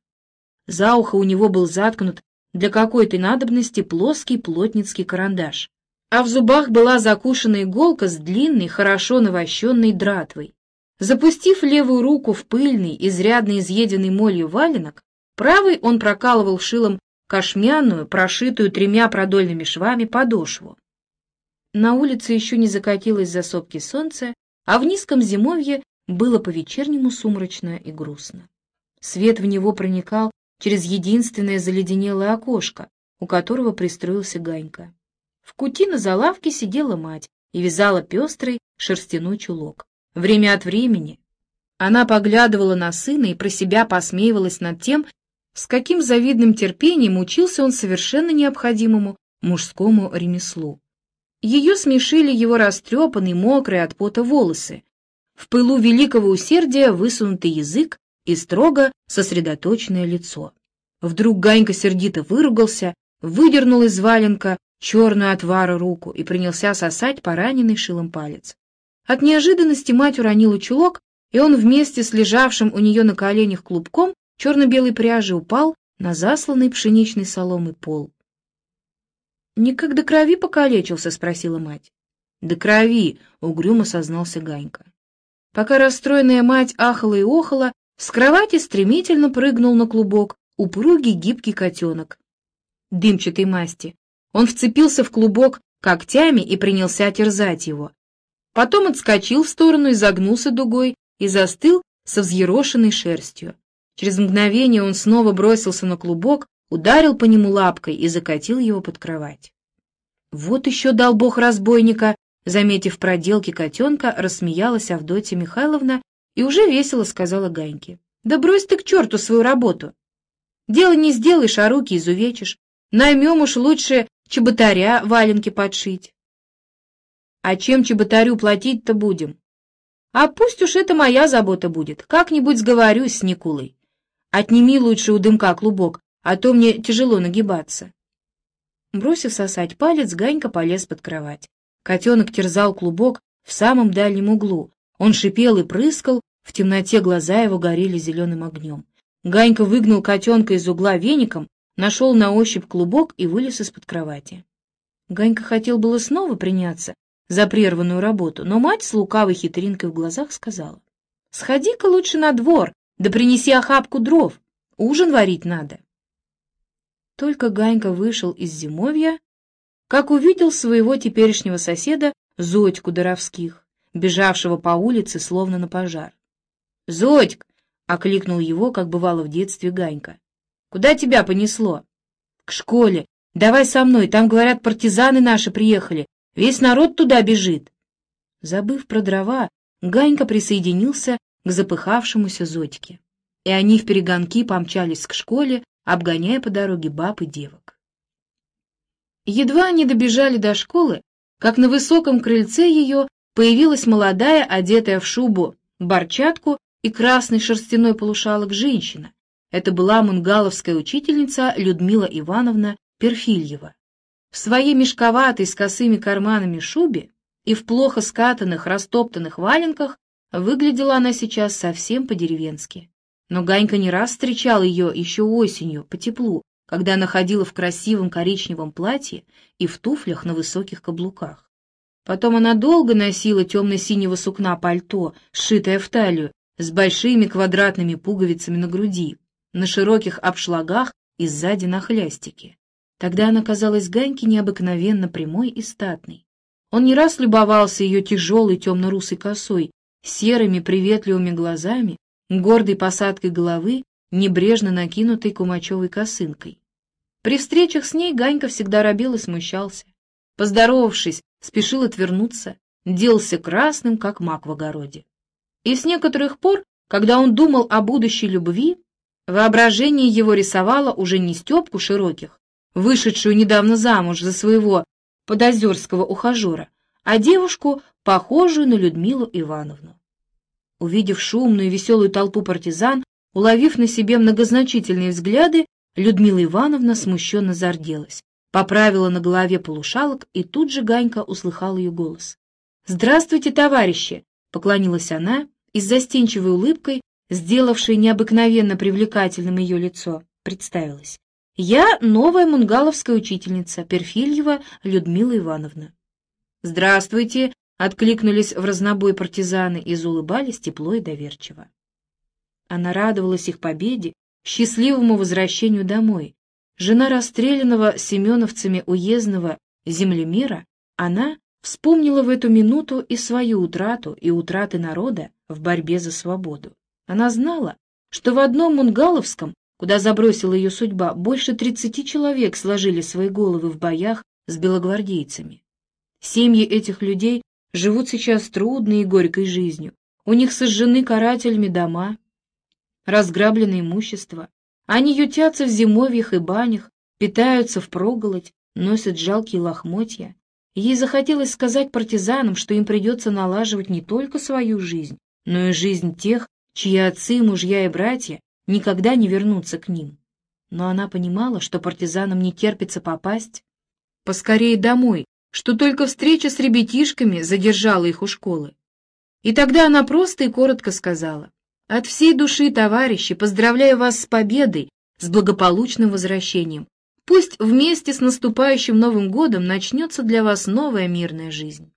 За ухо у него был заткнут для какой-то надобности плоский плотницкий карандаш, а в зубах была закушена иголка с длинной, хорошо навощенной дратвой. Запустив левую руку в пыльный, изрядно изъеденный молью валенок, правый он прокалывал шилом кошмяную, прошитую тремя продольными швами подошву. На улице еще не закатилось за сопки солнце, а в низком зимовье было по-вечернему сумрачно и грустно. Свет в него проникал через единственное заледенелое окошко, у которого пристроился Ганька. В кути на залавке сидела мать и вязала пестрый шерстяной чулок. Время от времени она поглядывала на сына и про себя посмеивалась над тем, с каким завидным терпением учился он совершенно необходимому мужскому ремеслу. Ее смешили его растрепанные, мокрые от пота волосы, в пылу великого усердия высунутый язык и строго сосредоточенное лицо. Вдруг Ганька сердито выругался, выдернул из валенка черную от вара руку и принялся сосать пораненный шилом палец. От неожиданности мать уронила чулок, и он вместе с лежавшим у нее на коленях клубком черно-белой пряжи упал на засланный пшеничной соломой пол. «Никак до крови покалечился?» — спросила мать. «До крови!» — угрюмо сознался Ганька. Пока расстроенная мать ахала и охала, с кровати стремительно прыгнул на клубок упругий гибкий котенок. Дымчатой масти. Он вцепился в клубок когтями и принялся терзать его. Потом отскочил в сторону, изогнулся дугой и застыл со взъерошенной шерстью. Через мгновение он снова бросился на клубок, ударил по нему лапкой и закатил его под кровать. «Вот еще дал бог разбойника!» — Заметив проделки котенка, рассмеялась Авдотья Михайловна и уже весело сказала Ганьке. «Да брось ты к черту свою работу! Дело не сделаешь, а руки изувечишь. Наймем уж лучше чеботаря валенки подшить». «А чем чеботарю платить-то будем?» «А пусть уж это моя забота будет. Как-нибудь сговорюсь с Никулой. Отними лучше у дымка клубок, а то мне тяжело нагибаться». Бросив сосать палец, Ганька полез под кровать. Котенок терзал клубок в самом дальнем углу. Он шипел и прыскал, в темноте глаза его горели зеленым огнем. Ганька выгнал котенка из угла веником, нашел на ощупь клубок и вылез из-под кровати. Ганька хотел было снова приняться за прерванную работу, но мать с лукавой хитринкой в глазах сказала, «Сходи-ка лучше на двор, да принеси охапку дров, ужин варить надо». Только Ганька вышел из зимовья, как увидел своего теперешнего соседа Зодьку Доровских, бежавшего по улице, словно на пожар. «Зодьк!» — окликнул его, как бывало в детстве Ганька. «Куда тебя понесло?» «К школе. Давай со мной, там, говорят, партизаны наши приехали. Весь народ туда бежит». Забыв про дрова, Ганька присоединился к запыхавшемуся Зодьке, и они в перегонки помчались к школе, обгоняя по дороге баб и девок. Едва они добежали до школы, как на высоком крыльце ее появилась молодая, одетая в шубу, борчатку и красный шерстяной полушалок женщина. Это была мунгаловская учительница Людмила Ивановна Перфильева. В своей мешковатой с косыми карманами шубе и в плохо скатанных, растоптанных валенках выглядела она сейчас совсем по-деревенски. Но Ганька не раз встречал ее еще осенью, по теплу, когда она ходила в красивом коричневом платье и в туфлях на высоких каблуках. Потом она долго носила темно-синего сукна пальто, сшитое в талию, с большими квадратными пуговицами на груди, на широких обшлагах и сзади на хлястике. Тогда она казалась Ганьке необыкновенно прямой и статной. Он не раз любовался ее тяжелой темно-русой косой, серыми приветливыми глазами гордой посадкой головы, небрежно накинутой кумачевой косынкой. При встречах с ней Ганька всегда робел и смущался. Поздоровавшись, спешил отвернуться, делался красным, как мак в огороде. И с некоторых пор, когда он думал о будущей любви, воображение его рисовало уже не Степку Широких, вышедшую недавно замуж за своего подозерского ухажера, а девушку, похожую на Людмилу Ивановну. Увидев шумную и веселую толпу партизан, уловив на себе многозначительные взгляды, Людмила Ивановна смущенно зарделась, поправила на голове полушалок, и тут же Ганька услыхал ее голос. «Здравствуйте, товарищи!» — поклонилась она и с застенчивой улыбкой, сделавшей необыкновенно привлекательным ее лицо, представилась. «Я новая мунгаловская учительница, Перфильева Людмила Ивановна». «Здравствуйте!» Откликнулись в разнобой партизаны и заулыбались тепло и доверчиво. Она радовалась их победе, счастливому возвращению домой. Жена расстрелянного семеновцами уездного землемера, она вспомнила в эту минуту и свою утрату, и утраты народа в борьбе за свободу. Она знала, что в одном Мунгаловском, куда забросила ее судьба, больше тридцати человек сложили свои головы в боях с белогвардейцами. Семьи этих людей живут сейчас трудной и горькой жизнью. У них сожжены карателями дома, разграблено имущество. Они ютятся в зимовьях и банях, питаются впроголодь, носят жалкие лохмотья. Ей захотелось сказать партизанам, что им придется налаживать не только свою жизнь, но и жизнь тех, чьи отцы, мужья и братья никогда не вернутся к ним. Но она понимала, что партизанам не терпится попасть поскорее домой, что только встреча с ребятишками задержала их у школы. И тогда она просто и коротко сказала, «От всей души, товарищи, поздравляю вас с победой, с благополучным возвращением. Пусть вместе с наступающим Новым годом начнется для вас новая мирная жизнь.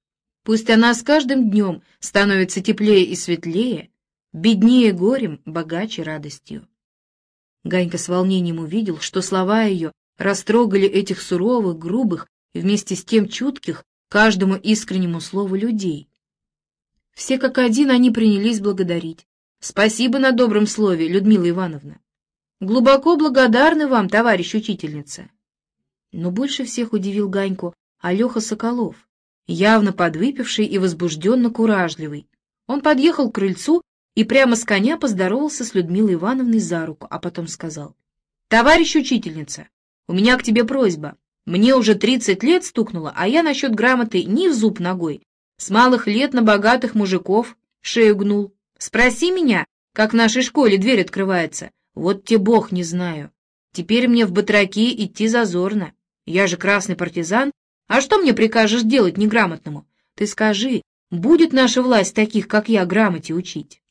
Пусть она с каждым днем становится теплее и светлее, беднее горем, богаче радостью». Ганька с волнением увидел, что слова ее растрогали этих суровых, грубых и вместе с тем чутких каждому искреннему слову людей. Все как один они принялись благодарить. Спасибо на добром слове, Людмила Ивановна. Глубоко благодарны вам, товарищ учительница. Но больше всех удивил Ганьку Алеха Соколов. явно подвыпивший и возбужденно куражливый. Он подъехал к крыльцу и прямо с коня поздоровался с Людмилой Ивановной за руку, а потом сказал, «Товарищ учительница, у меня к тебе просьба. Мне уже тридцать лет стукнуло, а я насчет грамоты ни в зуб ногой. С малых лет на богатых мужиков шею гнул. Спроси меня, как в нашей школе дверь открывается. Вот те бог не знаю. Теперь мне в батраки идти зазорно. Я же красный партизан. А что мне прикажешь делать неграмотному? Ты скажи, будет наша власть таких, как я, грамоте учить?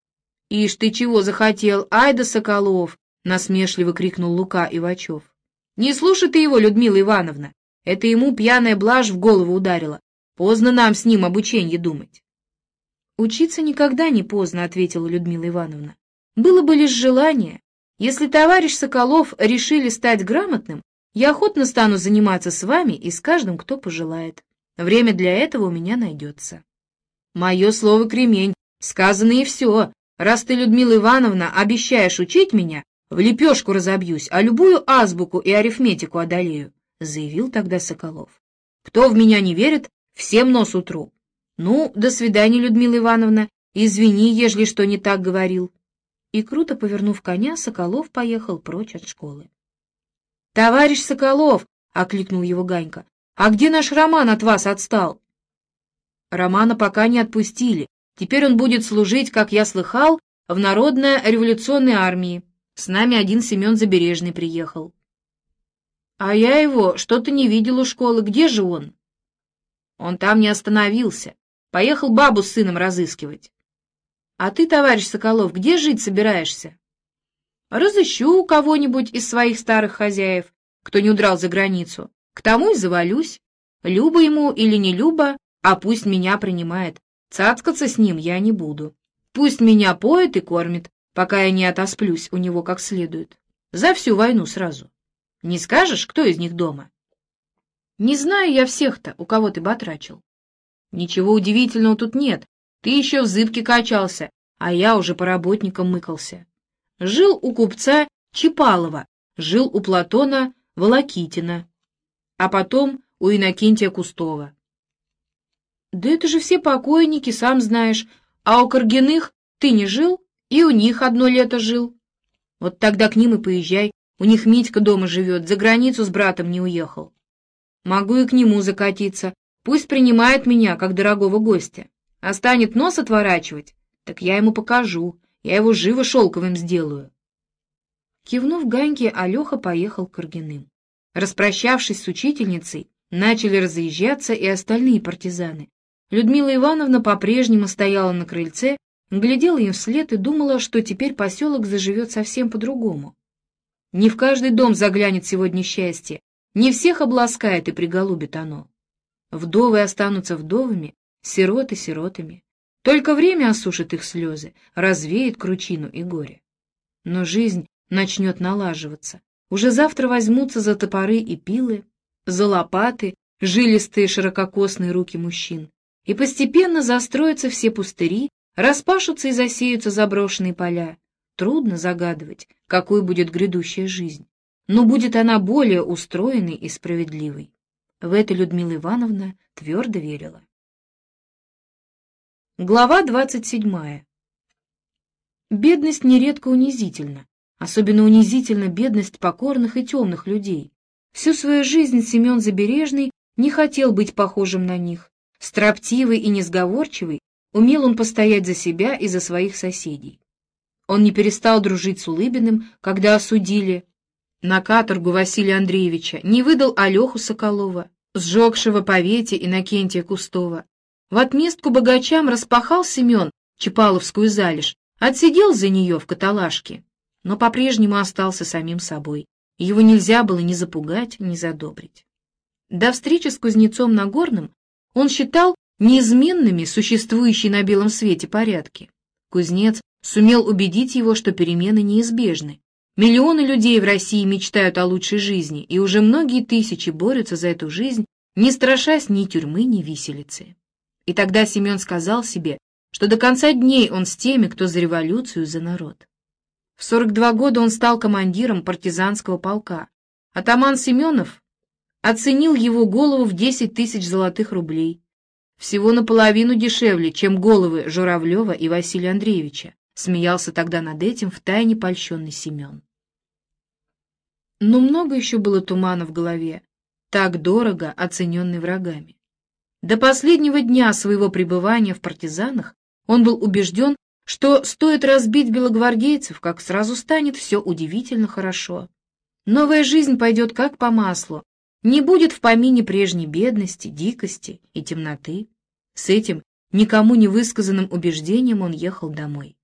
— Ишь ты чего захотел, ай да Соколов! — насмешливо крикнул Лука Ивачев. — Не слушай ты его, Людмила Ивановна. Это ему пьяная блажь в голову ударила. Поздно нам с ним обучение думать. — Учиться никогда не поздно, — ответила Людмила Ивановна. — Было бы лишь желание. Если товарищ Соколов решили стать грамотным, я охотно стану заниматься с вами и с каждым, кто пожелает. Время для этого у меня найдется. Мое слово кремень, сказано и все. Раз ты, Людмила Ивановна, обещаешь учить меня, в лепешку разобьюсь, а любую азбуку и арифметику одолею, — заявил тогда Соколов. Кто в меня не верит, всем нос утру. Ну, до свидания, Людмила Ивановна, извини, ежели что не так говорил. И, круто повернув коня, Соколов поехал прочь от школы. — Товарищ Соколов! — окликнул его Ганька. — А где наш Роман от вас отстал? Романа пока не отпустили, Теперь он будет служить, как я слыхал, в Народно-революционной армии. С нами один Семен Забережный приехал. А я его что-то не видел у школы. Где же он? Он там не остановился. Поехал бабу с сыном разыскивать. А ты, товарищ Соколов, где жить собираешься? Разыщу у кого-нибудь из своих старых хозяев, кто не удрал за границу. К тому и завалюсь. Люба ему или не Люба, а пусть меня принимает. Цацкаться с ним я не буду. Пусть меня поет и кормит, пока я не отосплюсь у него как следует. За всю войну сразу. Не скажешь, кто из них дома? Не знаю я всех-то, у кого ты батрачил. Ничего удивительного тут нет. Ты еще в зыбке качался, а я уже по работникам мыкался. Жил у купца Чипалова, жил у Платона Волокитина, а потом у Иннокентия Кустова. Да это же все покойники, сам знаешь. А у Каргиных ты не жил, и у них одно лето жил. Вот тогда к ним и поезжай. У них Митька дома живет, за границу с братом не уехал. Могу и к нему закатиться. Пусть принимает меня, как дорогого гостя. А станет нос отворачивать, так я ему покажу. Я его живо шелковым сделаю. Кивнув Ганьке, Алеха поехал к Каргиным. Распрощавшись с учительницей, начали разъезжаться и остальные партизаны. Людмила Ивановна по-прежнему стояла на крыльце, глядела им вслед и думала, что теперь поселок заживет совсем по-другому. Не в каждый дом заглянет сегодня счастье, не всех обласкает и приголубит оно. Вдовы останутся вдовами, сироты сиротами. Только время осушит их слезы, развеет кручину и горе. Но жизнь начнет налаживаться. Уже завтра возьмутся за топоры и пилы, за лопаты, жилистые ширококосные руки мужчин и постепенно застроятся все пустыри, распашутся и засеются заброшенные поля. Трудно загадывать, какой будет грядущая жизнь, но будет она более устроенной и справедливой. В это Людмила Ивановна твердо верила. Глава двадцать седьмая. Бедность нередко унизительна, особенно унизительна бедность покорных и темных людей. Всю свою жизнь Семен Забережный не хотел быть похожим на них, Строптивый и несговорчивый, умел он постоять за себя и за своих соседей. Он не перестал дружить с Улыбиным, когда осудили на каторгу Василия Андреевича, не выдал Алеху Соколова, сжегшего по вете Иннокентия Кустова. В отместку богачам распахал Семен Чапаловскую залежь, отсидел за нее в каталажке, но по-прежнему остался самим собой. Его нельзя было ни запугать, ни задобрить. До встречи с кузнецом Нагорным он считал неизменными существующие на белом свете порядки. Кузнец сумел убедить его, что перемены неизбежны. Миллионы людей в России мечтают о лучшей жизни, и уже многие тысячи борются за эту жизнь, не страшась ни тюрьмы, ни виселицы. И тогда Семен сказал себе, что до конца дней он с теми, кто за революцию, за народ. В 42 года он стал командиром партизанского полка. Атаман Семенов оценил его голову в десять тысяч золотых рублей. Всего наполовину дешевле, чем головы Журавлева и Василия Андреевича, смеялся тогда над этим втайне польщенный Семен. Но много еще было тумана в голове, так дорого оцененный врагами. До последнего дня своего пребывания в партизанах он был убежден, что стоит разбить белогвардейцев, как сразу станет все удивительно хорошо. Новая жизнь пойдет как по маслу, не будет в помине прежней бедности, дикости и темноты. С этим никому не высказанным убеждением он ехал домой.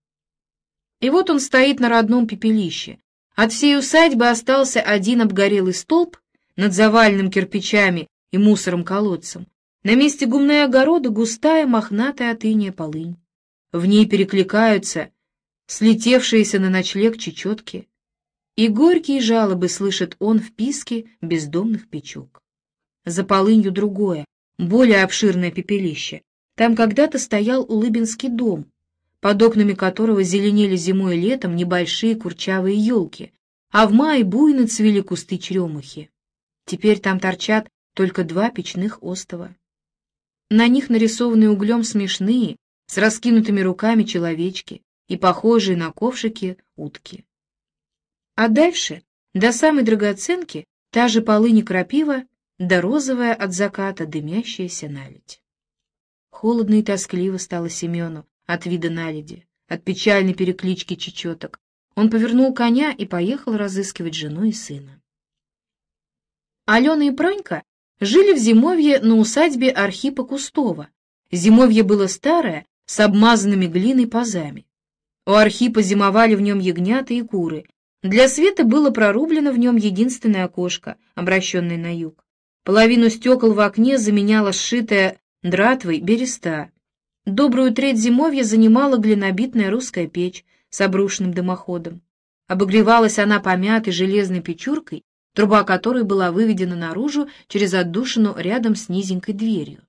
И вот он стоит на родном пепелище. От всей усадьбы остался один обгорелый столб над заваленным кирпичами и мусором колодцем. На месте гумной огорода густая мохнатая от полынь. В ней перекликаются слетевшиеся на ночлег чечетки, и горькие жалобы слышит он в писке бездомных печук. За полынью другое, более обширное пепелище. Там когда-то стоял Улыбинский дом, под окнами которого зеленели зимой и летом небольшие курчавые елки, а в мае буйно цвели кусты черемухи. Теперь там торчат только два печных остова. На них нарисованы углем смешные, с раскинутыми руками человечки и похожие на ковшики утки. А дальше, до самой драгоценки, та же полыни крапива, да розовая от заката дымящаяся наледь. Холодно и тоскливо стало Семену от вида наледи, от печальной переклички чечеток. Он повернул коня и поехал разыскивать жену и сына. Алена и Пронька жили в зимовье на усадьбе Архипа Кустова. Зимовье было старое, с обмазанными глиной пазами. У Архипа зимовали в нем ягнята и куры, для света было прорублено в нем единственное окошко, обращенное на юг. Половину стекол в окне заменяла сшитая дратвой береста. Добрую треть зимовья занимала глинобитная русская печь с обрушенным дымоходом. Обогревалась она помятой железной печуркой, труба которой была выведена наружу через отдушину рядом с низенькой дверью.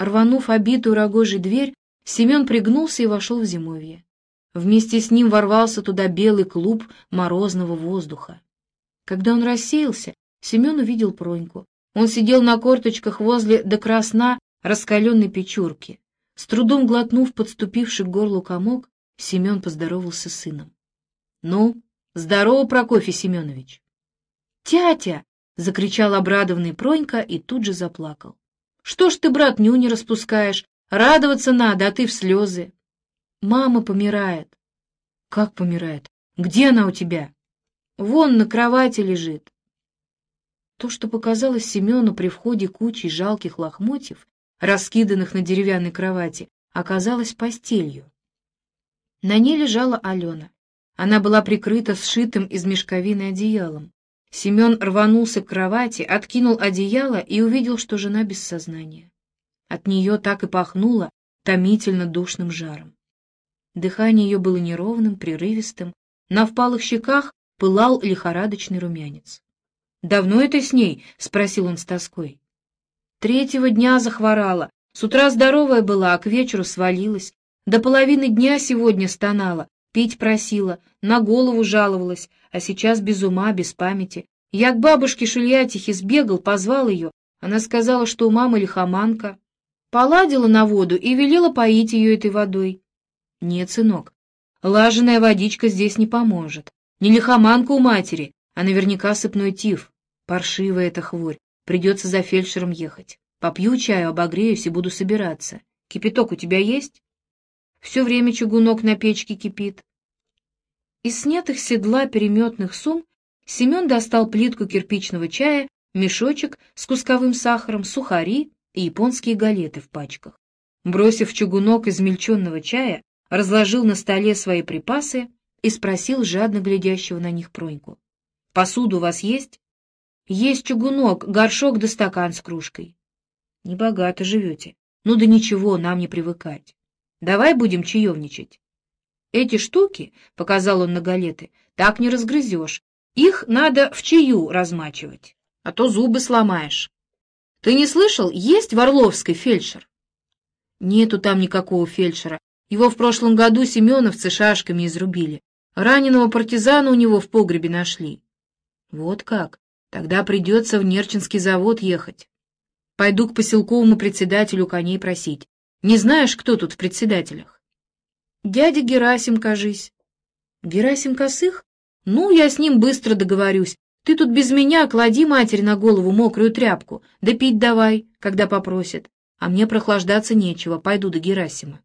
Рванув обитую рогожей дверь, Семен пригнулся и вошел в зимовье. Вместе с ним ворвался туда белый клуб морозного воздуха. Когда он рассеялся, Семен увидел Проньку. Он сидел на корточках возле до красна раскаленной печурки. С трудом глотнув подступивший к горлу комок, Семен поздоровался с сыном. — Ну, здорово, Прокофий Семенович! — Тятя! — закричал обрадованный Пронька и тут же заплакал. — Что ж ты, брат, нюни распускаешь? Радоваться надо, а ты в слезы. Мама помирает. Как помирает? Где она у тебя? Вон на кровати лежит. То, что показалось Семену при входе кучей жалких лохмотьев, раскиданных на деревянной кровати, оказалось постелью. На ней лежала Алена. Она была прикрыта сшитым из мешковины одеялом. Семен рванулся к кровати, откинул одеяло и увидел, что жена без сознания. От нее так и пахнуло томительно душным жаром. Дыхание ее было неровным, прерывистым, на впалых щеках пылал лихорадочный румянец. «Давно это с ней?» — спросил он с тоской. «Третьего дня захворала. С утра здоровая была, а к вечеру свалилась. До половины дня сегодня стонала, пить просила, на голову жаловалась, а сейчас без ума, без памяти. Я к бабушке Шульятихе сбегал, позвал ее. Она сказала, что у мамы лихоманка. Поладила на воду и велела поить ее этой водой. Нет, сынок, лаженая водичка здесь не поможет. Не лихоманка у матери, а наверняка сыпной тиф. Паршивая эта хворь, придется за фельдшером ехать. Попью чаю, обогреюсь и буду собираться. Кипяток у тебя есть? Все время чугунок на печке кипит. Из снятых седла переметных сум Семен достал плитку кирпичного чая, мешочек с кусковым сахаром, сухари и японские галеты в пачках. Бросив чугунок измельченного чая, разложил на столе свои припасы и спросил жадно глядящего на них Проньку. — Посуду у вас есть? — Есть чугунок, горшок да стакан с кружкой. — Небогато живете. Ну да ничего, нам не привыкать. Давай будем чаевничать. Эти штуки, — показал он на галеты, — так не разгрызешь. Их надо в чаю размачивать, а то зубы сломаешь. Ты не слышал, есть в Орловской фельдшер? Нету там никакого фельдшера, его в прошлом году семеновцы шашками изрубили. Раненого партизана у него в погребе нашли. Вот как? Тогда придется в Нерчинский завод ехать. Пойду к поселковому председателю коней просить. Не знаешь, кто тут в председателях? Дядя Герасим, кажись. Герасим Косых? Ну, я с ним быстро договорюсь. Ты тут без меня клади матери на голову мокрую тряпку, да пить давай, когда попросит. А мне прохлаждаться нечего, пойду до Герасима.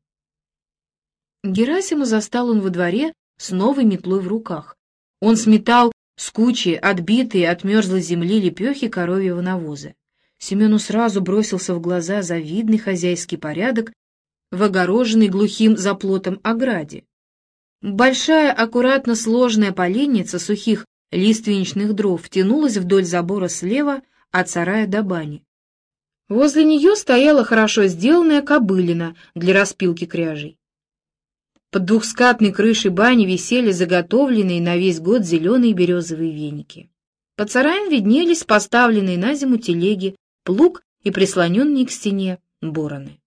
Герасима застал он во дворе с новой метлой в руках. Он сметал с отбитые от мерзлой земли лепехи коровьего навоза. Семену сразу бросился в глаза завидный хозяйский порядок в огороженной глухим заплотом ограде. Большая, аккуратно сложная поленница сухих лиственничных дров тянулась вдоль забора слева от сарая до бани. Возле нее стояла хорошо сделанная кобылина для распилки кряжей. Под двухскатной крышей бани висели заготовленные на весь год зеленые березовые веники. Под сараем виднелись поставленные на зиму телеги, плуг и прислоненные к стене бороны.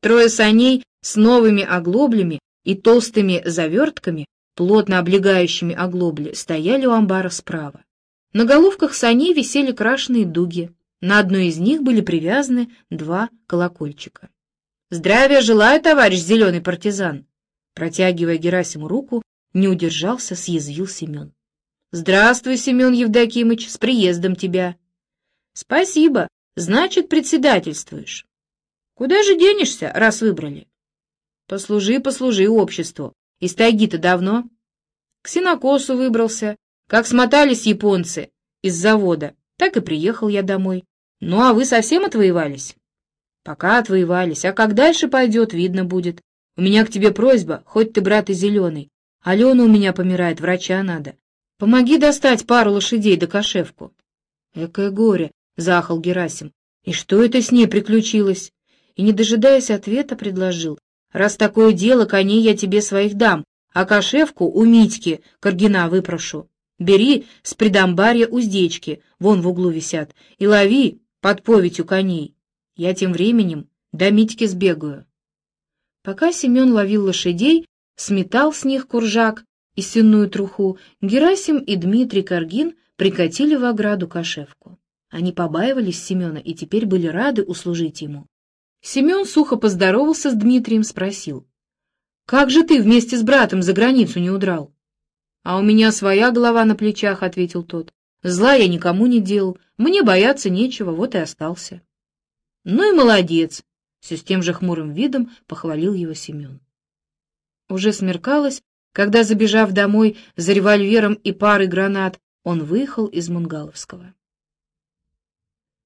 Трое саней с новыми оглоблями и толстыми завертками, плотно облегающими оглобли, стояли у амбара справа. На головках саней висели крашеные дуги. На одной из них были привязаны два колокольчика. «Здравия желаю, товарищ зеленый партизан!» Протягивая Герасиму руку, не удержался, съязвил Семен. — Здравствуй, Семен Евдокимыч, с приездом тебя. — Спасибо, значит, председательствуешь. — Куда же денешься, раз выбрали? — Послужи, послужи обществу. Из тайги-то давно? — К синокосу выбрался. Как смотались японцы из завода, так и приехал я домой. Ну, а вы совсем отвоевались? — Пока отвоевались, а как дальше пойдет, видно будет. У меня к тебе просьба, хоть ты брат и зеленый. Алена у меня помирает, врача надо. Помоги достать пару лошадей до кошевку. Экое горе, — заахал Герасим. И что это с ней приключилось? И, не дожидаясь ответа, предложил. Раз такое дело, коней я тебе своих дам, а кошевку у Митьки Каргина выпрошу. Бери с придамбарья уздечки, вон в углу висят, и лови под поведью коней. Я тем временем до Митьки сбегаю. Пока Семен ловил лошадей, сметал с них куржак и сенную труху, Герасим и Дмитрий Каргин прикатили в ограду кошевку. Они побаивались Семена и теперь были рады услужить ему. Семен сухо поздоровался с Дмитрием, спросил. — Как же ты вместе с братом за границу не удрал? — А у меня своя голова на плечах, — ответил тот. — Зла я никому не делал, мне бояться нечего, вот и остался. — Ну и молодец, все с тем же хмурым видом похвалил его Семен. Уже смеркалось, когда, забежав домой за револьвером и парой гранат, он выехал из Мунгаловского.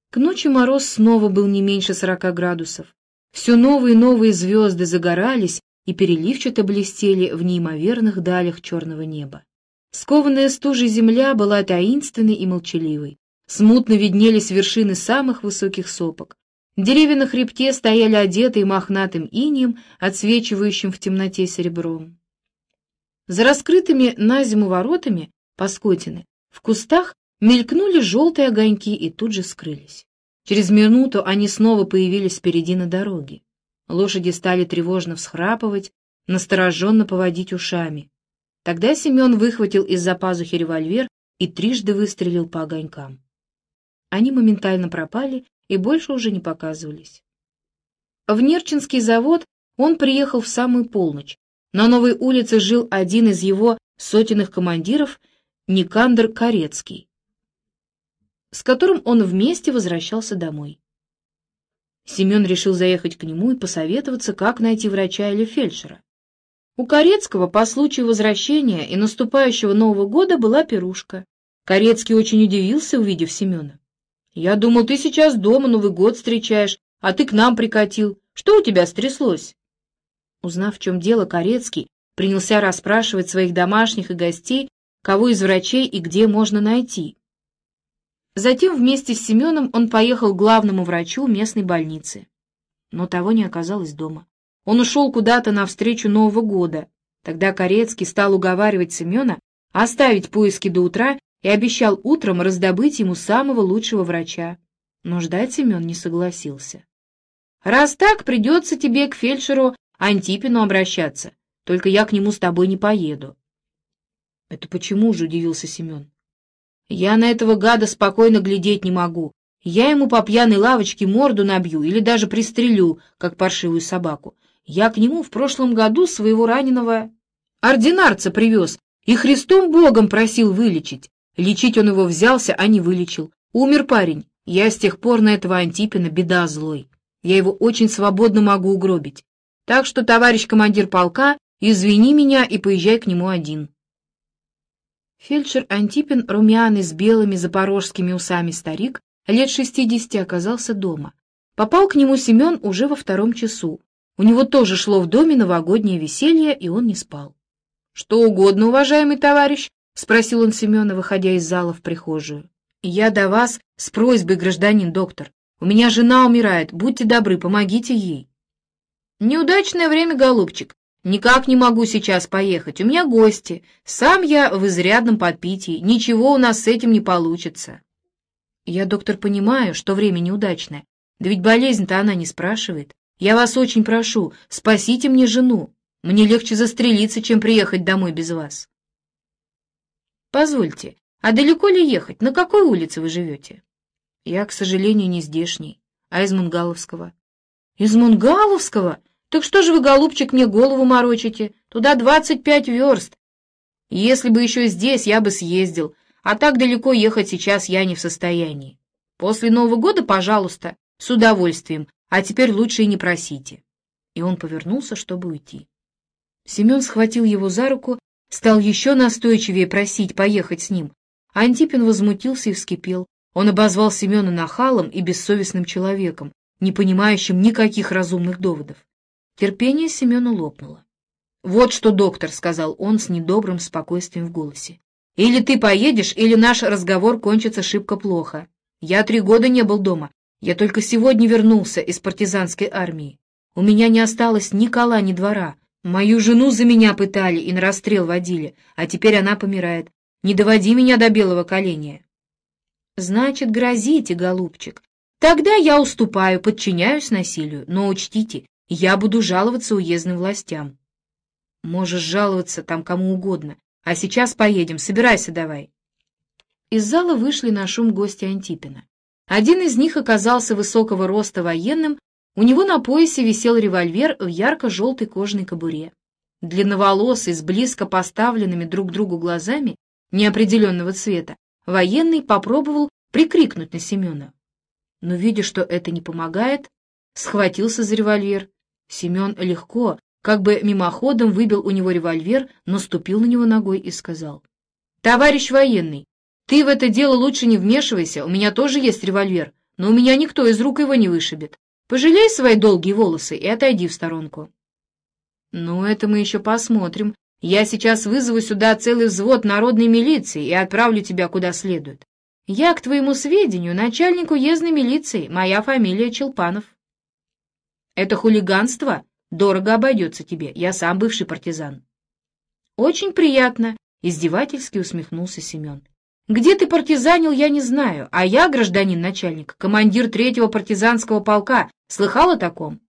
К ночи мороз снова был не меньше сорока градусов. Все новые и новые звезды загорались и переливчато блестели в неимоверных далях черного неба. Скованная стужей земля была таинственной и молчаливой. Смутно виднелись вершины самых высоких сопок. Деревья на хребте стояли одетые мохнатым инием, отсвечивающим в темноте серебром. За раскрытыми на зиму воротами Паскотины в кустах мелькнули желтые огоньки и тут же скрылись. Через минуту они снова появились впереди на дороге. Лошади стали тревожно всхрапывать, настороженно поводить ушами. Тогда Семен выхватил из-за пазухи револьвер и трижды выстрелил по огонькам. Они моментально пропали, и больше уже не показывались. В Нерчинский завод он приехал в самую полночь. На новой улице жил один из его сотенных командиров, Никандр Корецкий, с которым он вместе возвращался домой. Семен решил заехать к нему и посоветоваться, как найти врача или фельдшера. У Корецкого по случаю возвращения и наступающего Нового года была пирушка. Корецкий очень удивился, увидев Семена. Я думал, ты сейчас дома Новый год встречаешь, а ты к нам прикатил. Что у тебя стряслось?» Узнав, в чем дело, Корецкий принялся расспрашивать своих домашних и гостей, кого из врачей и где можно найти. Затем вместе с Семеном он поехал к главному врачу местной больницы. Но того не оказалось дома. Он ушел куда-то навстречу Нового года. Тогда Корецкий стал уговаривать Семена оставить поиски до утра и обещал утром раздобыть ему самого лучшего врача. Но ждать Семен не согласился. «Раз так, придется тебе к фельдшеру Антипину обращаться, только я к нему с тобой не поеду». «Это почему же?» — удивился Семен. Я на этого гада спокойно глядеть не могу. Я ему по пьяной лавочке морду набью или даже пристрелю, как паршивую собаку. Я к нему в прошлом году своего раненого ординарца привез и Христом Богом просил вылечить. Лечить он его взялся, а не вылечил. Умер парень. Я с тех пор на этого Антипина беда злой. Я его очень свободно могу угробить. Так что, товарищ командир полка, извини меня и поезжай к нему один. Фельдшер Антипин, румяный с белыми запорожскими усами старик, лет шестидесяти оказался дома. Попал к нему Семен уже во втором часу. У него тоже шло в доме новогоднее веселье, и он не спал. — Что угодно, уважаемый товарищ? — спросил он Семена, выходя из зала в прихожую. — Я до вас с просьбой, гражданин доктор. У меня жена умирает, будьте добры, помогите ей. Неудачное время, голубчик. Никак не могу сейчас поехать, у меня гости. Сам я в изрядном подпитии, ничего у нас с этим не получится. Я, доктор, понимаю, что время неудачное. Да ведь болезнь-то она не спрашивает. Я вас очень прошу, спасите мне жену. Мне легче застрелиться, чем приехать домой без вас. Позвольте, а далеко ли ехать? На какой улице вы живете? Я, к сожалению, не здешний, а из Мунгаловского. Из Мунгаловского? Так что же вы, голубчик, мне голову морочите? Туда двадцать пять верст. Если бы еще здесь, я бы съездил, а так далеко ехать сейчас я не в состоянии. После Нового года, пожалуйста, с удовольствием, а теперь лучше и не просите. И он повернулся, чтобы уйти. Семен схватил его за руку, стал еще настойчивее просить поехать с ним. Антипин возмутился и вскипел. Он обозвал Семена нахалом и бессовестным человеком, не понимающим никаких разумных доводов. Терпение Семена лопнуло. «Вот что, доктор», — сказал он с недобрым спокойствием в голосе. «Или ты поедешь, или наш разговор кончится шибко плохо. Я три года не был дома. Я только сегодня вернулся из партизанской армии. У меня не осталось ни кола, ни двора. Мою жену за меня пытали и на расстрел водили, а теперь она помирает. Не доводи меня до белого коленя. Значит, грозите, голубчик. Тогда я уступаю, подчиняюсь насилию, но учтите, я буду жаловаться уездным властям. Можешь жаловаться там кому угодно, а сейчас поедем, собирайся давай. Из зала вышли на шум гости Антипина. Один из них оказался высокого роста военным, у него на поясе висел револьвер в ярко-желтой кожаной кобуре. Длинноволосый, с близко поставленными друг другу глазами неопределенного цвета, Военный попробовал прикрикнуть на Семена. Но, видя, что это не помогает, схватился за револьвер. Семен легко, как бы мимоходом выбил у него револьвер, но ступил на него ногой и сказал. — Товарищ военный, ты в это дело лучше не вмешивайся, у меня тоже есть револьвер, но у меня никто из рук его не вышибет. Пожалей свои долгие волосы и отойди в сторонку. — Ну, это мы еще посмотрим, я сейчас вызову сюда целый взвод народной милиции и отправлю тебя куда следует. Я, к твоему сведению, начальник уездной милиции, моя фамилия Челпанов. Это хулиганство дорого обойдется тебе, я сам бывший партизан. Очень приятно, издевательски усмехнулся Семен. Где ты партизанил, я не знаю, а я, гражданин начальник, командир третьего партизанского полка, слыхал о таком?